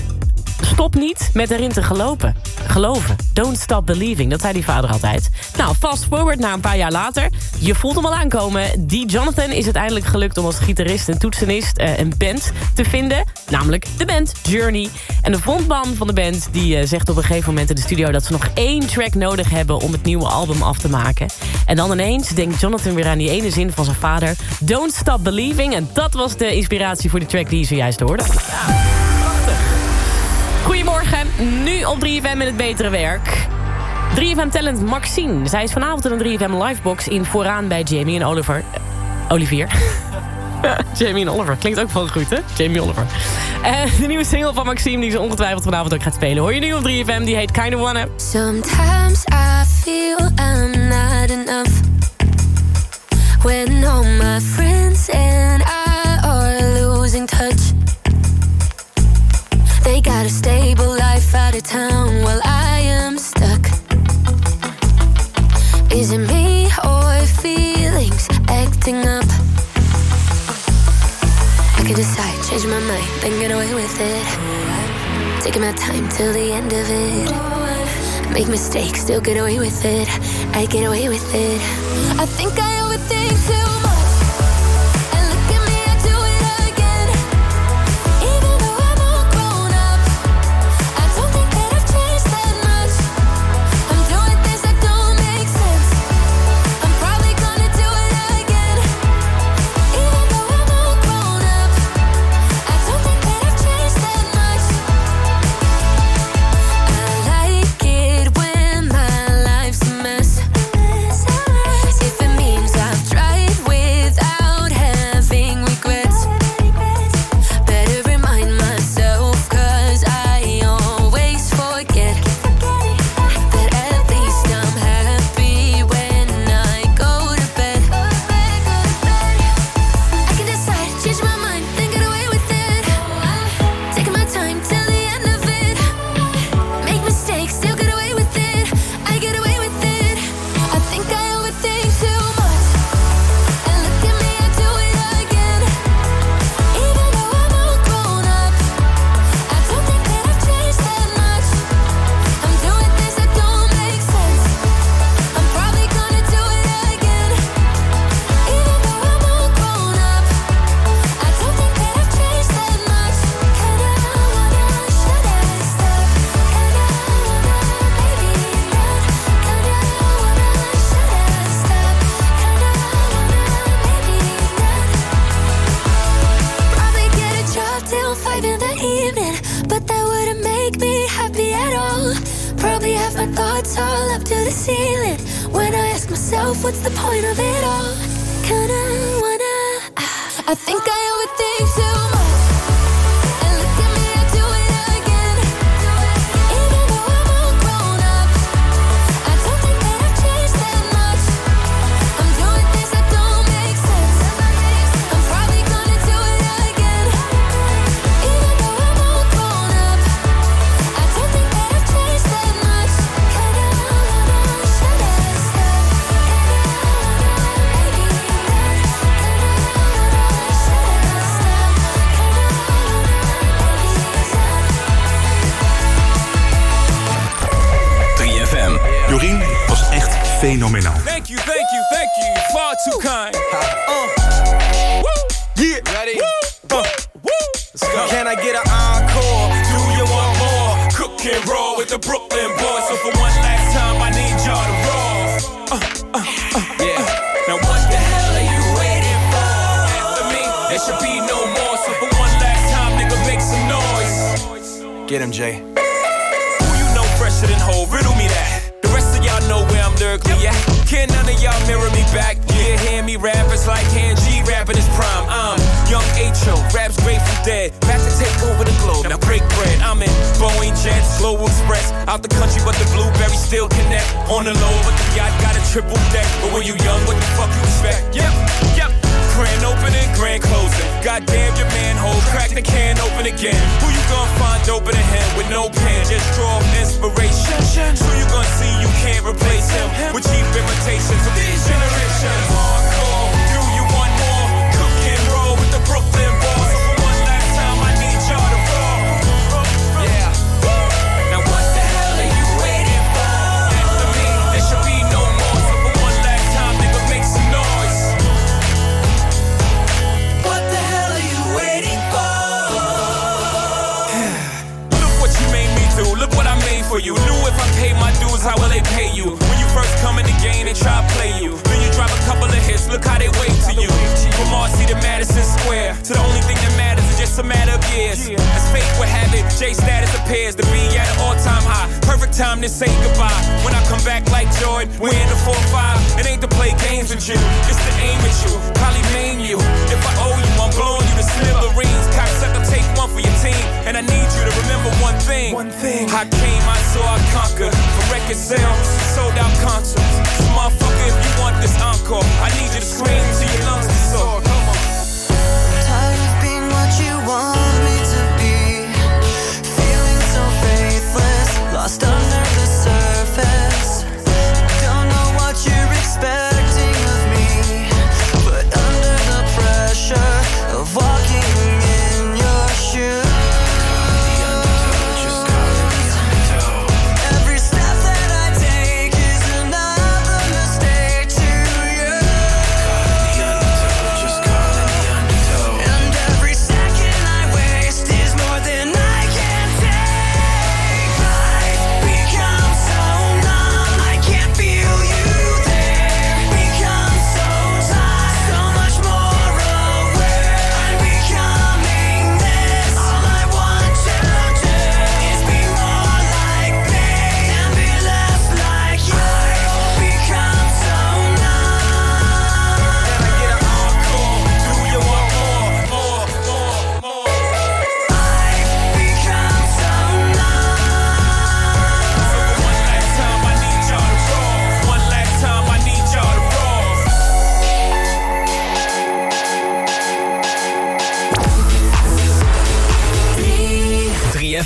stop niet met erin te gelopen. geloven. Don't stop believing. Dat zei die vader altijd. Nou, fast forward naar een paar jaar later. Je voelt hem al aankomen. Die Jonathan is het eindelijk gelukt om als gitarist en toetsenist uh, een band te vinden. Namelijk de band Journey. En de frontman van de band die uh, zegt op een gegeven moment in de studio... dat ze nog één track nodig hebben om het nieuwe album af te maken. En dan ineens denkt Jonathan weer aan die ene zin van zijn vader. Don't stop believing. En dat was de inspiratie voor die track die je zojuist hoorde. Goedemorgen, nu op 3FM met het betere werk. 3FM Talent Maxine. Zij is vanavond in een 3FM Livebox in vooraan bij Jamie en Oliver. Uh, Olivier. [LAUGHS] Jamie en Oliver. Klinkt ook wel goed, hè? Jamie Oliver. Uh, de nieuwe single van Maxime die ze ongetwijfeld vanavond ook gaat spelen. Hoor je nu op 3FM, die heet Kinda Wanna. Sometimes I feel I'm not enough When all my friends and I are losing touch They got a stable life out of town while I am change then get away with it. Taking my time till the end of it. Make mistakes, still get away with it. I get away with it. I think I overthink too much. Him with cheap imitations of these generations? Hardcore, do you want more? Cook and roll with the Brooklyn boys. One last time, I need y'all to. Yeah. Now what the hell are you waiting for? After me, there should be no more. One last time, make some noise. What the hell are you waiting for? [SIGHS] Look what you made me do. Look what I made for you. Knew if I my dues, how will they pay you? Game, they try to play you. Then you drop a couple of hits. Look how they wait to you. From Marcy to Madison Square, to the only thing that matters just a matter of years. As fate would have it, J status appears to be at an all-time high. Perfect time to say goodbye. When I come back like Jordan, we're in the 4-5. It ain't to play games with you, it's to aim at you. Probably maim you. If I owe you, I'm blowing you to smithereens. Cocksucker, take one for your team. And I need you to remember one thing. One thing. I came, I saw, I conquered. For record sales, sold out concerts. So motherfucker, if you want this encore, I need you to scream till your lungs are lost under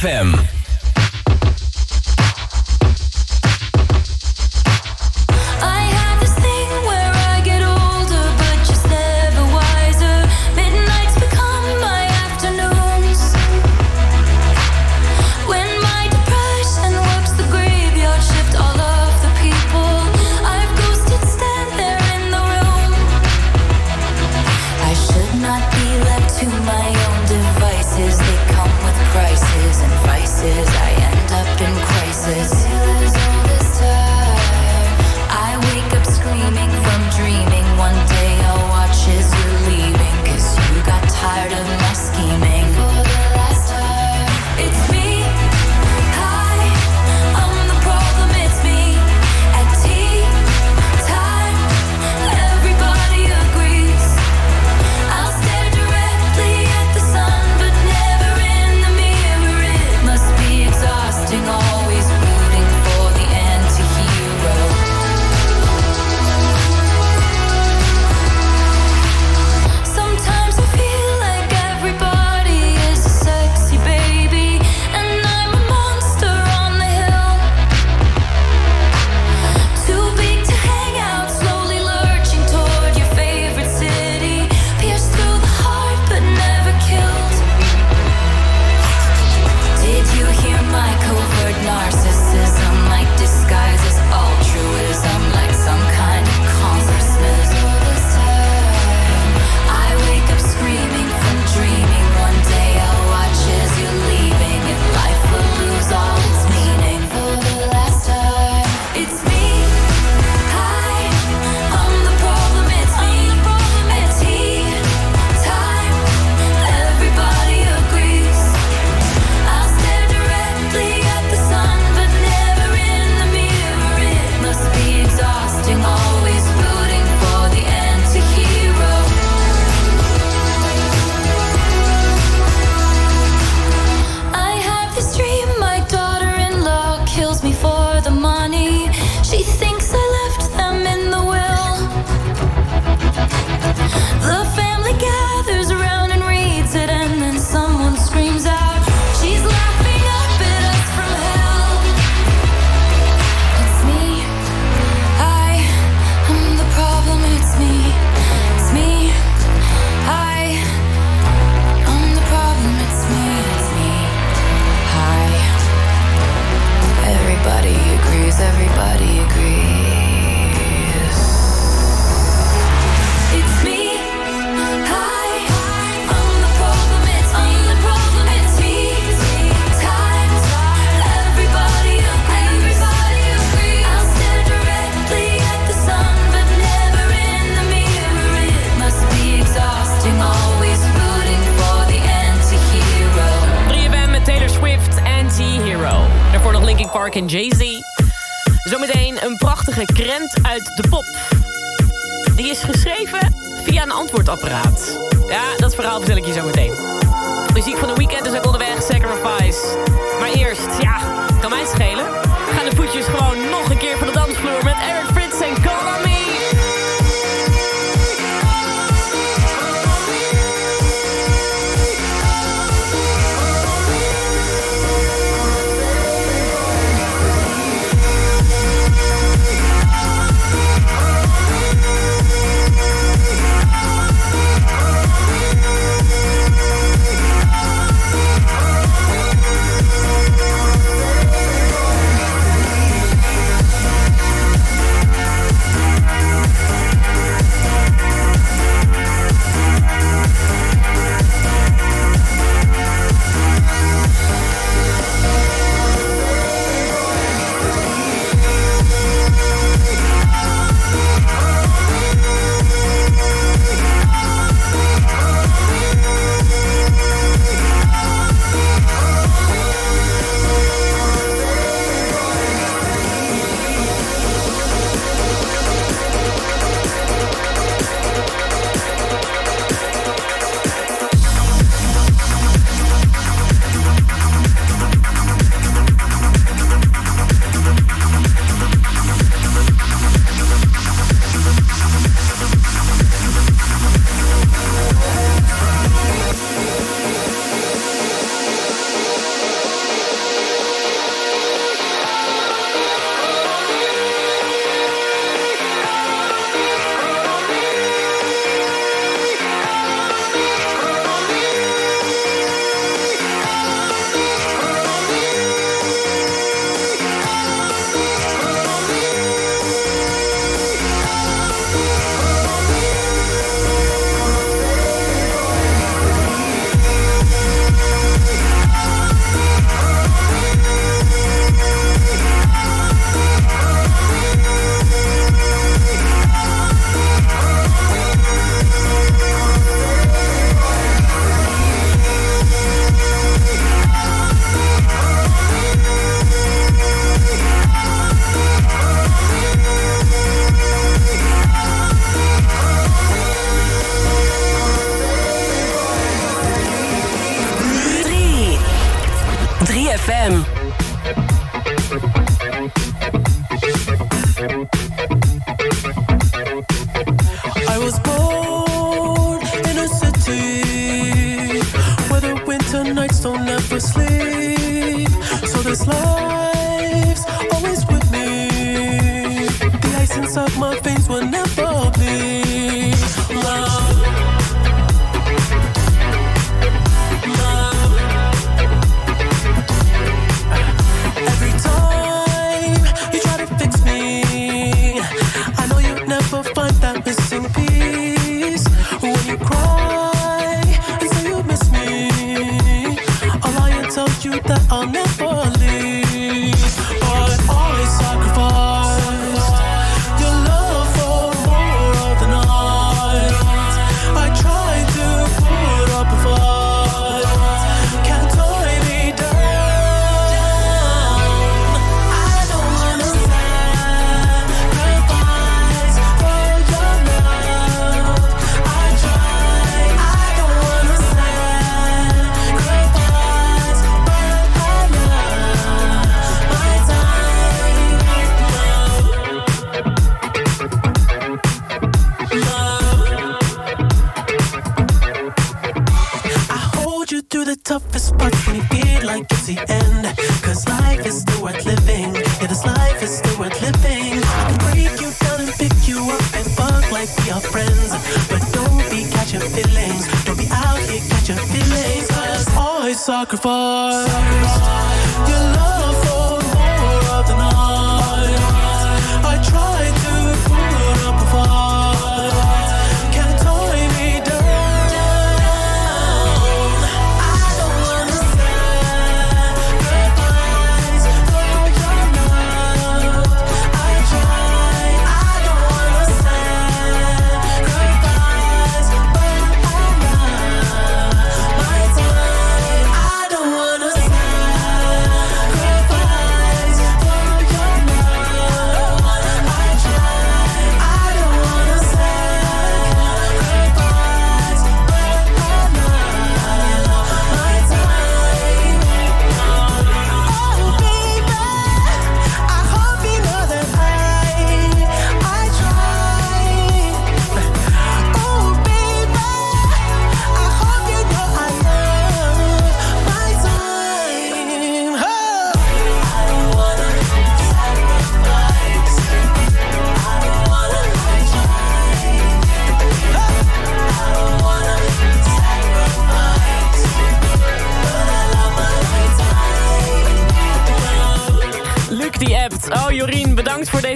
3FM.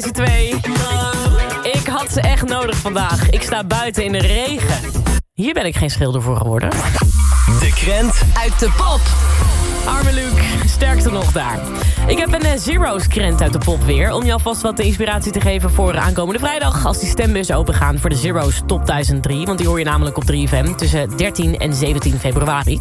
Deze twee. Ik had ze echt nodig vandaag. Ik sta buiten in de regen. Hier ben ik geen schilder voor geworden. De krent Uit de pop. Arme Luc, sterkte nog daar. Ik heb een eh, Zero's krent uit de pop weer... om je alvast wat inspiratie te geven voor aankomende vrijdag... als die stembussen opengaan voor de Zero's Top 1003. Want die hoor je namelijk op 3FM tussen 13 en 17 februari.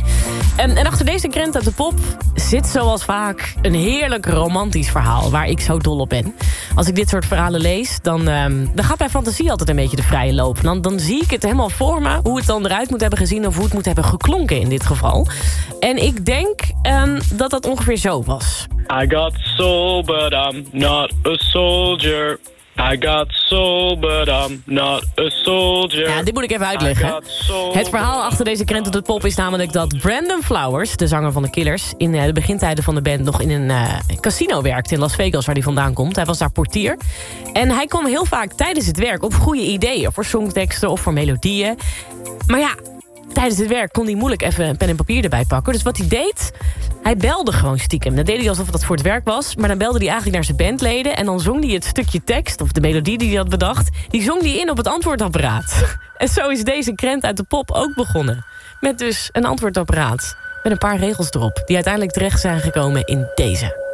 En, en achter deze krent uit de pop zit zoals vaak... een heerlijk romantisch verhaal waar ik zo dol op ben. Als ik dit soort verhalen lees, dan, ehm, dan gaat mijn fantasie altijd een beetje de vrije loop. Dan, dan zie ik het helemaal voor me, hoe het dan eruit moet hebben gezien... of hoe het moet hebben geklonken in dit geval. En ik denk ehm, dat dat ongeveer zo was. I got soul, but I'm not a soldier. I got soul, but I'm not a soldier. Ja, dit moet ik even uitleggen. Het verhaal achter deze krent op de pop is namelijk dat Brandon Flowers... de zanger van de Killers, in eh, de begintijden van de band... nog in een eh, casino werkte in Las Vegas, waar hij vandaan komt. Hij was daar portier. En hij kwam heel vaak tijdens het werk op goede ideeën... voor songteksten of voor melodieën. Maar ja, tijdens het werk kon hij moeilijk even een pen en papier erbij pakken. Dus wat hij deed, hij belde gewoon stiekem. Dat deed hij alsof dat voor het werk was. Maar dan belde hij eigenlijk naar zijn bandleden... en dan zong hij het stukje tekst, of de melodie die hij had bedacht... die zong hij in op het antwoordapparaat. [LAUGHS] En zo is deze krent uit de pop ook begonnen. Met dus een antwoordapparaat. Met een paar regels erop. Die uiteindelijk terecht zijn gekomen in deze.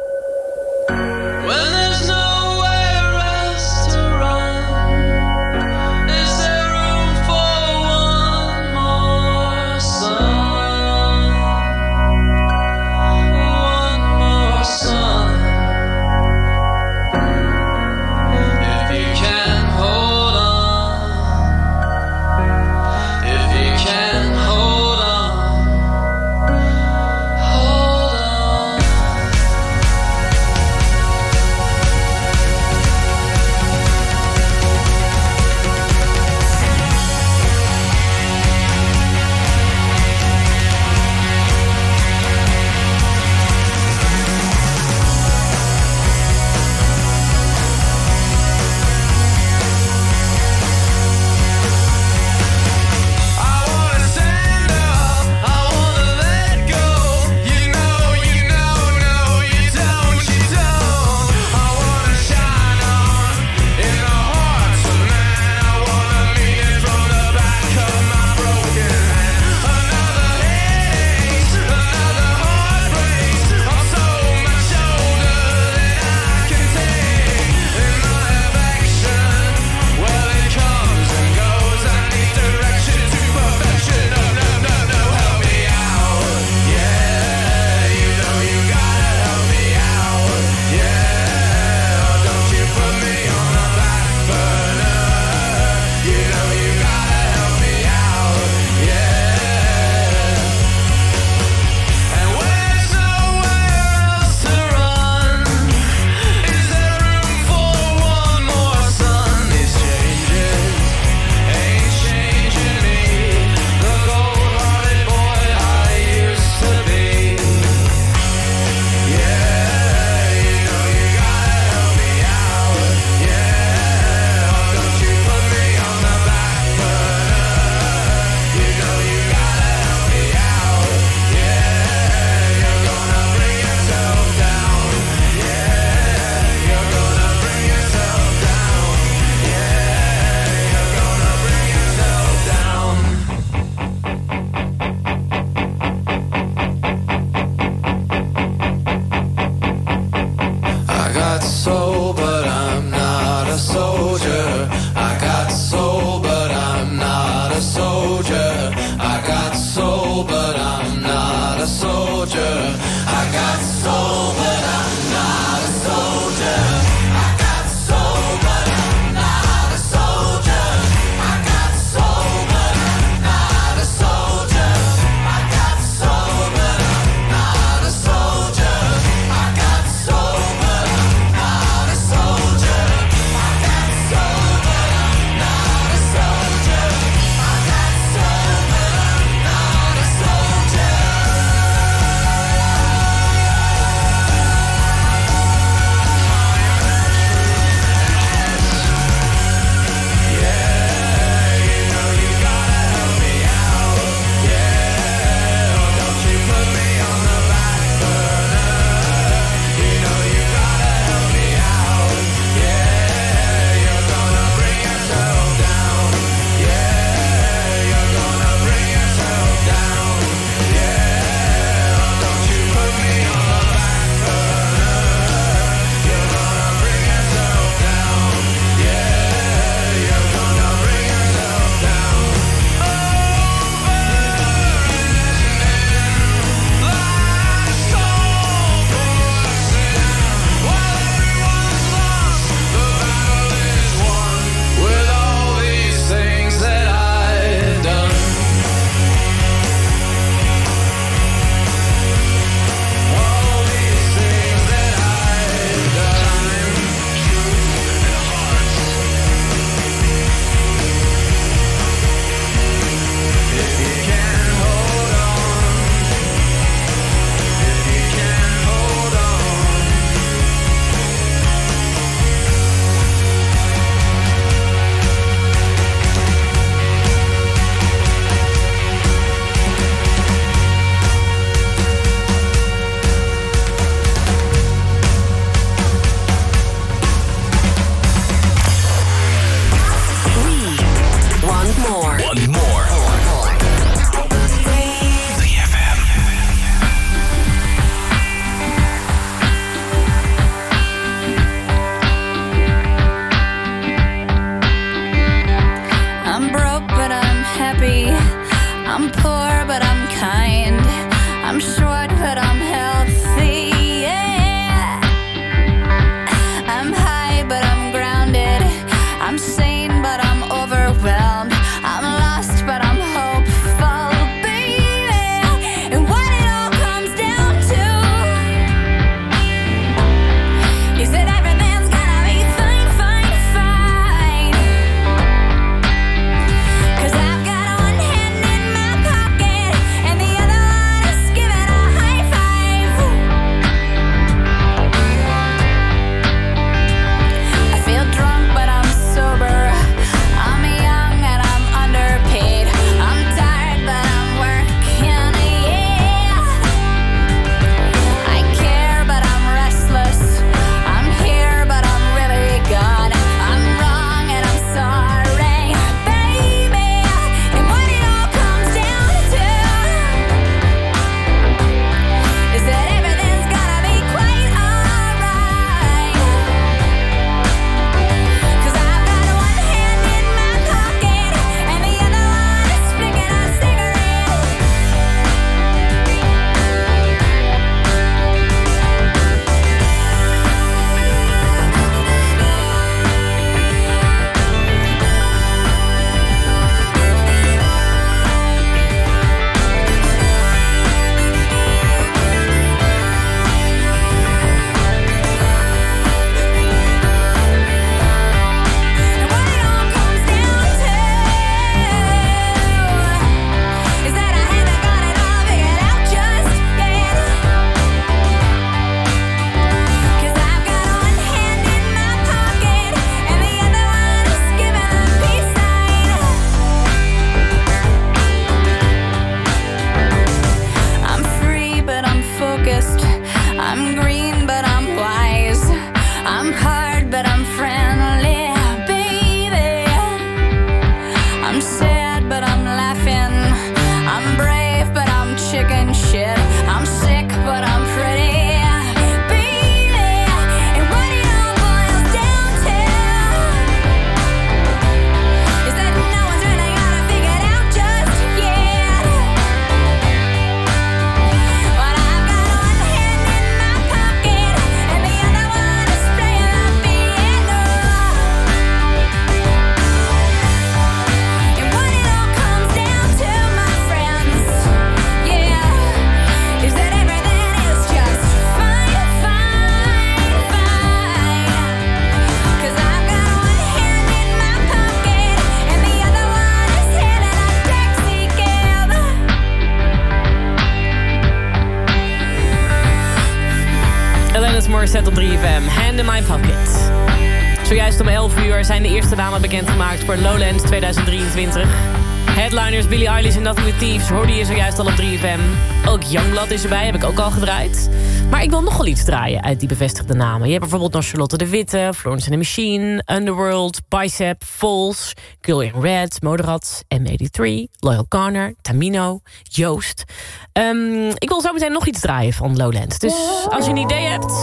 Thieves hoorde je zojuist al op 3FM. Ook Youngblood is erbij, heb ik ook al gedraaid. Maar ik wil nogal iets draaien uit die bevestigde namen. Je hebt bijvoorbeeld nog Charlotte de Witte, Florence and the Machine... Underworld, Bicep, Falls, Girl in Red, Moderat, M83... Loyal Corner, Tamino, Joost. Ehm, ik wil zo meteen nog iets draaien van Lowlands. Dus als je een idee hebt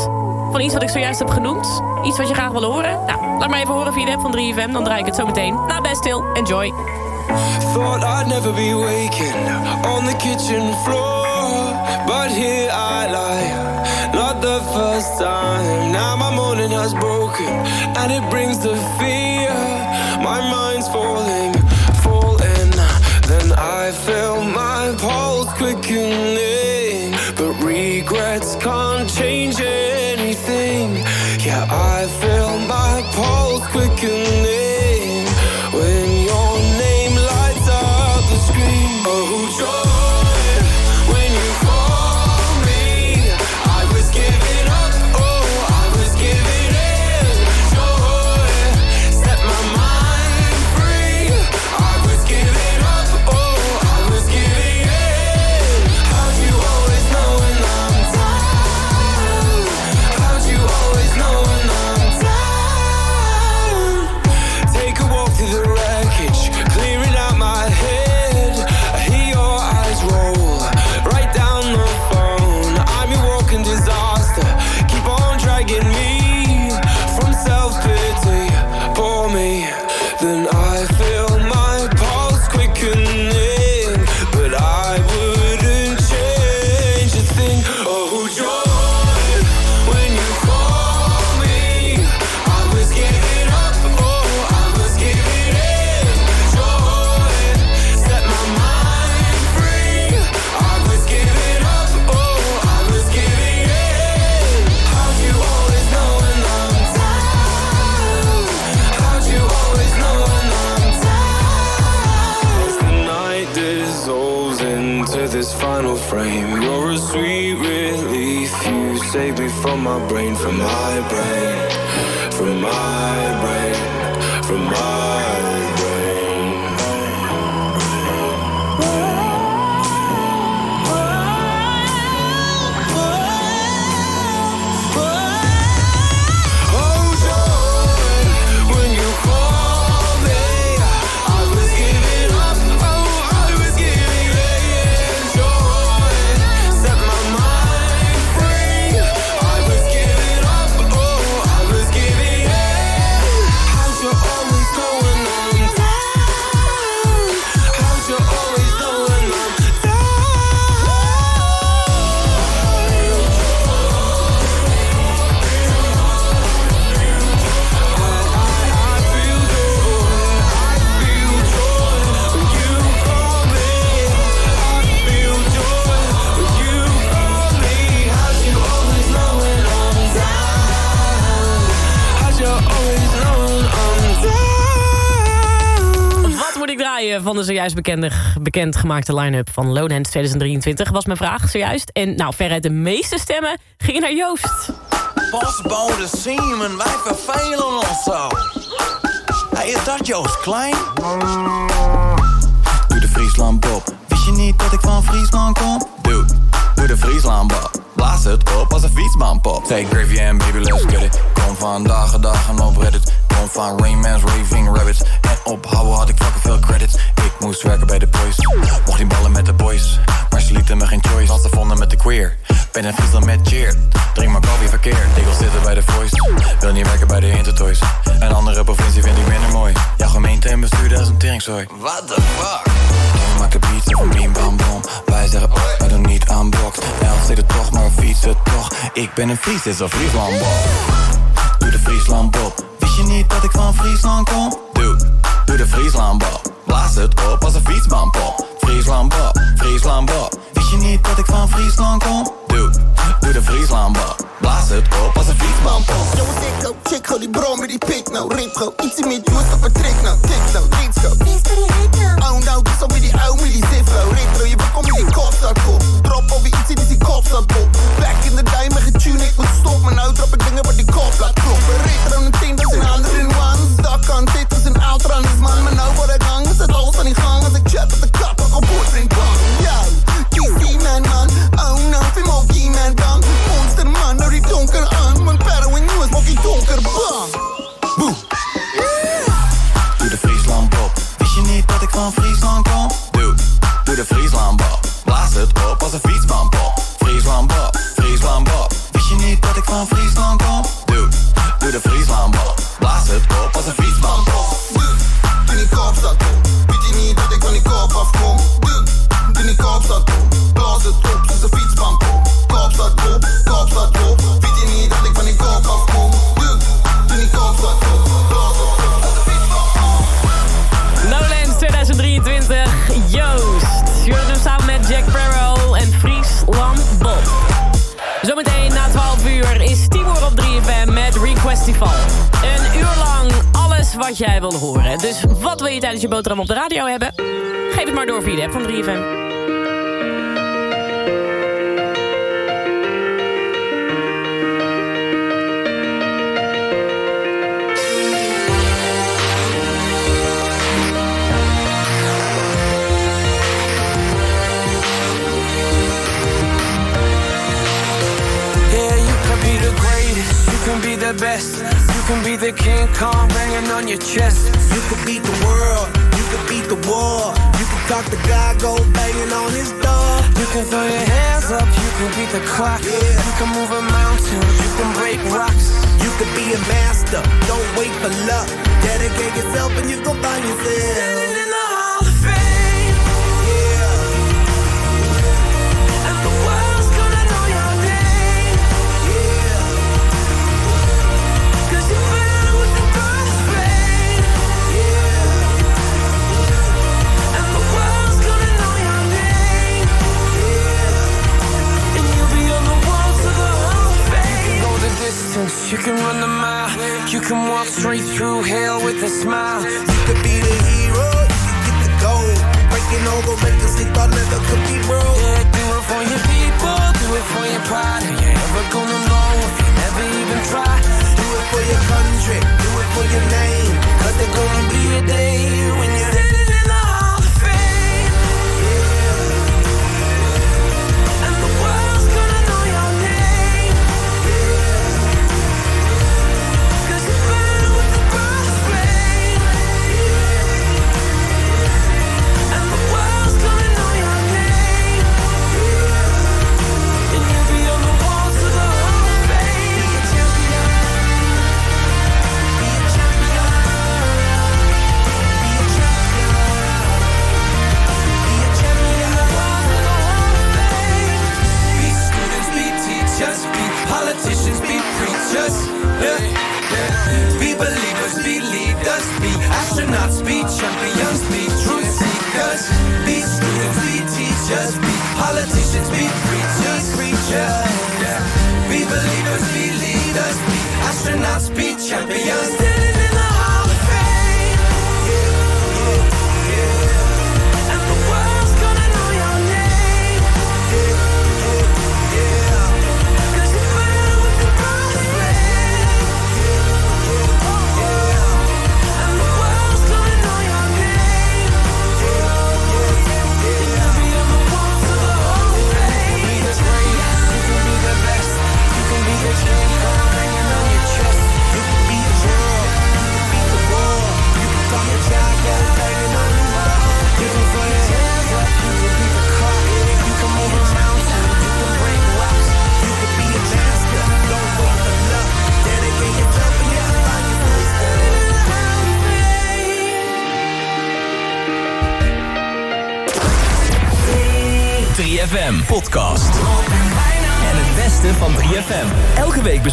van iets wat ik zojuist heb genoemd... iets wat je graag wil horen... Nou, laat maar even horen via de app van 3FM. Dan draai ik het zo meteen. Nou, best stil. Enjoy. Thought I'd never be waking on the kitchen floor, but here I lie, not the first time. Now my morning has broken, and it brings the fear. My mind's bekende, bekendgemaakte line-up van Lowlands 2023? Was mijn vraag zojuist. En nou, veruit de meeste stemmen gingen naar Joost. Pasbode Siemen, wij vervelen ons zo. Hey, is dat Joost Klein? Doe de Friesland Bob. Wist je niet dat ik van Friesland kom? Doe, doe de Friesland Bob. Blaas het op als een fietsman pop. Take gravy and baby, let's get it. Kom vandaag de dag en op Reddit. Kom van Rainman's Raving Rabbits. En ophouden had ik fucking veel credits. Moest werken bij de boys. Mocht niet ballen met de boys. Maar ze lieten me geen choice. Als ze vonden met de queer. Ben in Friesland met cheer. Drink maar koffie verkeerd. Ik wil zitten bij de voice. Wil niet werken bij de Intertoys. Een andere provincie vind ik minder mooi. Jouw gemeente en bestuur, dat is een teringzooi. What the fuck? Maak de beats van bim bam bom. Wij zeggen, oh, wij doen niet aan box. Elf zit het toch, maar fietsen toch. Ik ben een Fries, dit is een Friesland. Doe de Friesland Bob. Wist je niet dat ik van Friesland kom? Doe, doe de Friesland Bob. Blaas het op als een fietsman pop. Friesland Bob, Friesland. Wist je niet dat ik van Friesland kom? Doe, doe de Friesland Bob. Blaas het op als een fietsman pop. Yo, ik nou, check gewoon die bro met die pik nou. Rip gewoon, iets meer juice op een trick nou. Tik nou, reeds go. Wie is er die hate nou? Oh nou, dis op met die ou met die Zefro Retro, jy wil kom met die kopzak op Drop of iets in die kopzak op Back in the day, my getune, ek moet stop Maar nou drop ek dinge wat die kop laat klop Retro Nintendo's en ander in radio hebben?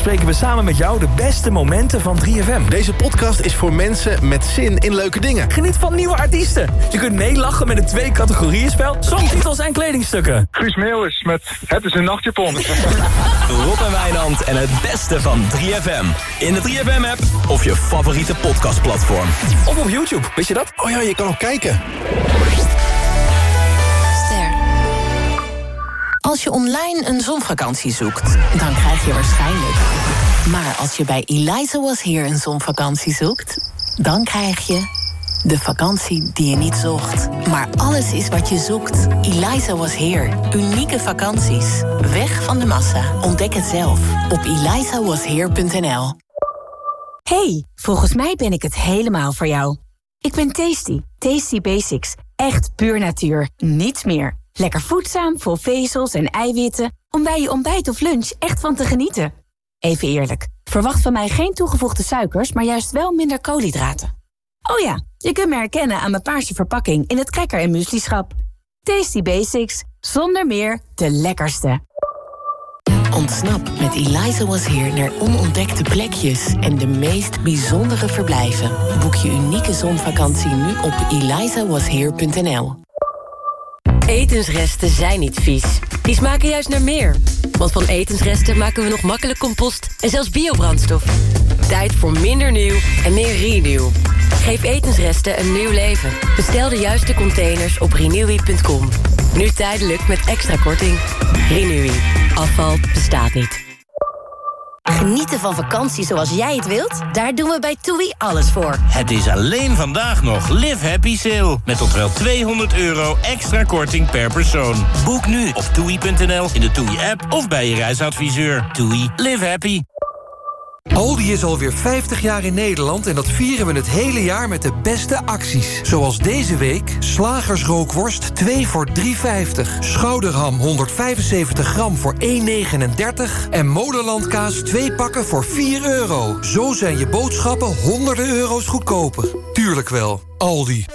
Bespreken we samen met jou de beste momenten van 3FM. Deze podcast is voor mensen met zin in leuke dingen. Geniet van nieuwe artiesten. Je kunt meelachen met een twee categorieën spel, songtitels en kledingstukken. Guus Meeuwis met Het is een nachtjapon. [LAUGHS] Rob en Wijnand en het beste van 3FM. In de 3FM-app of je favoriete podcastplatform. Of op YouTube, wist je dat? Oh ja, je kan ook kijken. Als je online een zonvakantie zoekt, dan krijg je waarschijnlijk. Maar als je bij Eliza Was Here een zonvakantie zoekt, dan krijg je de vakantie die je niet zocht. Maar alles is wat je zoekt. Eliza Was Here. Unieke vakanties. Weg van de massa. Ontdek het zelf op elizawasheer.nl. Hey, volgens mij ben ik het helemaal voor jou. Ik ben Tasty. Tasty Basics. Echt puur natuur. Niets meer. Lekker voedzaam, vol vezels en eiwitten. Om bij je ontbijt of lunch echt van te genieten. Even eerlijk. Verwacht van mij geen toegevoegde suikers, maar juist wel minder koolhydraten. Oh ja, je kunt me herkennen aan mijn paarse verpakking in het cracker- en mueslischap. Tasty Basics. Zonder meer de lekkerste. Ontsnap met Eliza Was Here naar onontdekte plekjes en de meest bijzondere verblijven. Boek je unieke zonvakantie nu op elizawasheer.nl. Etensresten zijn niet vies. Die smaken juist naar meer. Want van etensresten maken we nog makkelijk compost en zelfs biobrandstof. Tijd voor minder nieuw en meer renew. Geef etensresten een nieuw leven. Bestel de juiste containers op renewy.com. Nu tijdelijk met extra korting. Renewy. Afval bestaat niet. Genieten van vakantie zoals jij het wilt? Daar doen we bij TUI alles voor. Het is alleen vandaag nog Live Happy Sale. Met tot wel 200 euro extra korting per persoon. Boek nu op toei.nl, in de TUI-app of bij je reisadviseur. TUI, live happy. Aldi is alweer 50 jaar in Nederland en dat vieren we het hele jaar met de beste acties. Zoals deze week slagersrookworst 2 voor 3,50. Schouderham 175 gram voor 1,39. En molenlandkaas 2 pakken voor 4 euro. Zo zijn je boodschappen honderden euro's goedkoper. Tuurlijk wel, Aldi.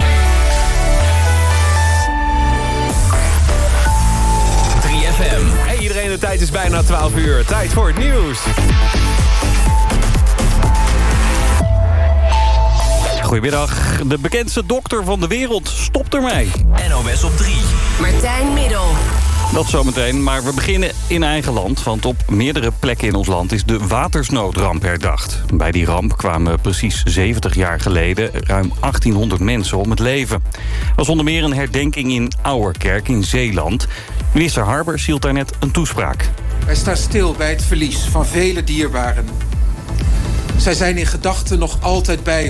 3FM. Hey iedereen, de tijd is bijna 12 uur. Tijd voor het nieuws. Goedemiddag. De bekendste dokter van de wereld stopt ermee. NOS op 3. Martijn Middel. Dat zometeen, maar we beginnen in eigen land... want op meerdere plekken in ons land is de watersnoodramp herdacht. Bij die ramp kwamen precies 70 jaar geleden... ruim 1800 mensen om het leven. Er was onder meer een herdenking in Ouwerkerk in Zeeland. Minister Harbers hield daar net een toespraak. Wij staan stil bij het verlies van vele dierbaren. Zij zijn in gedachten nog altijd bij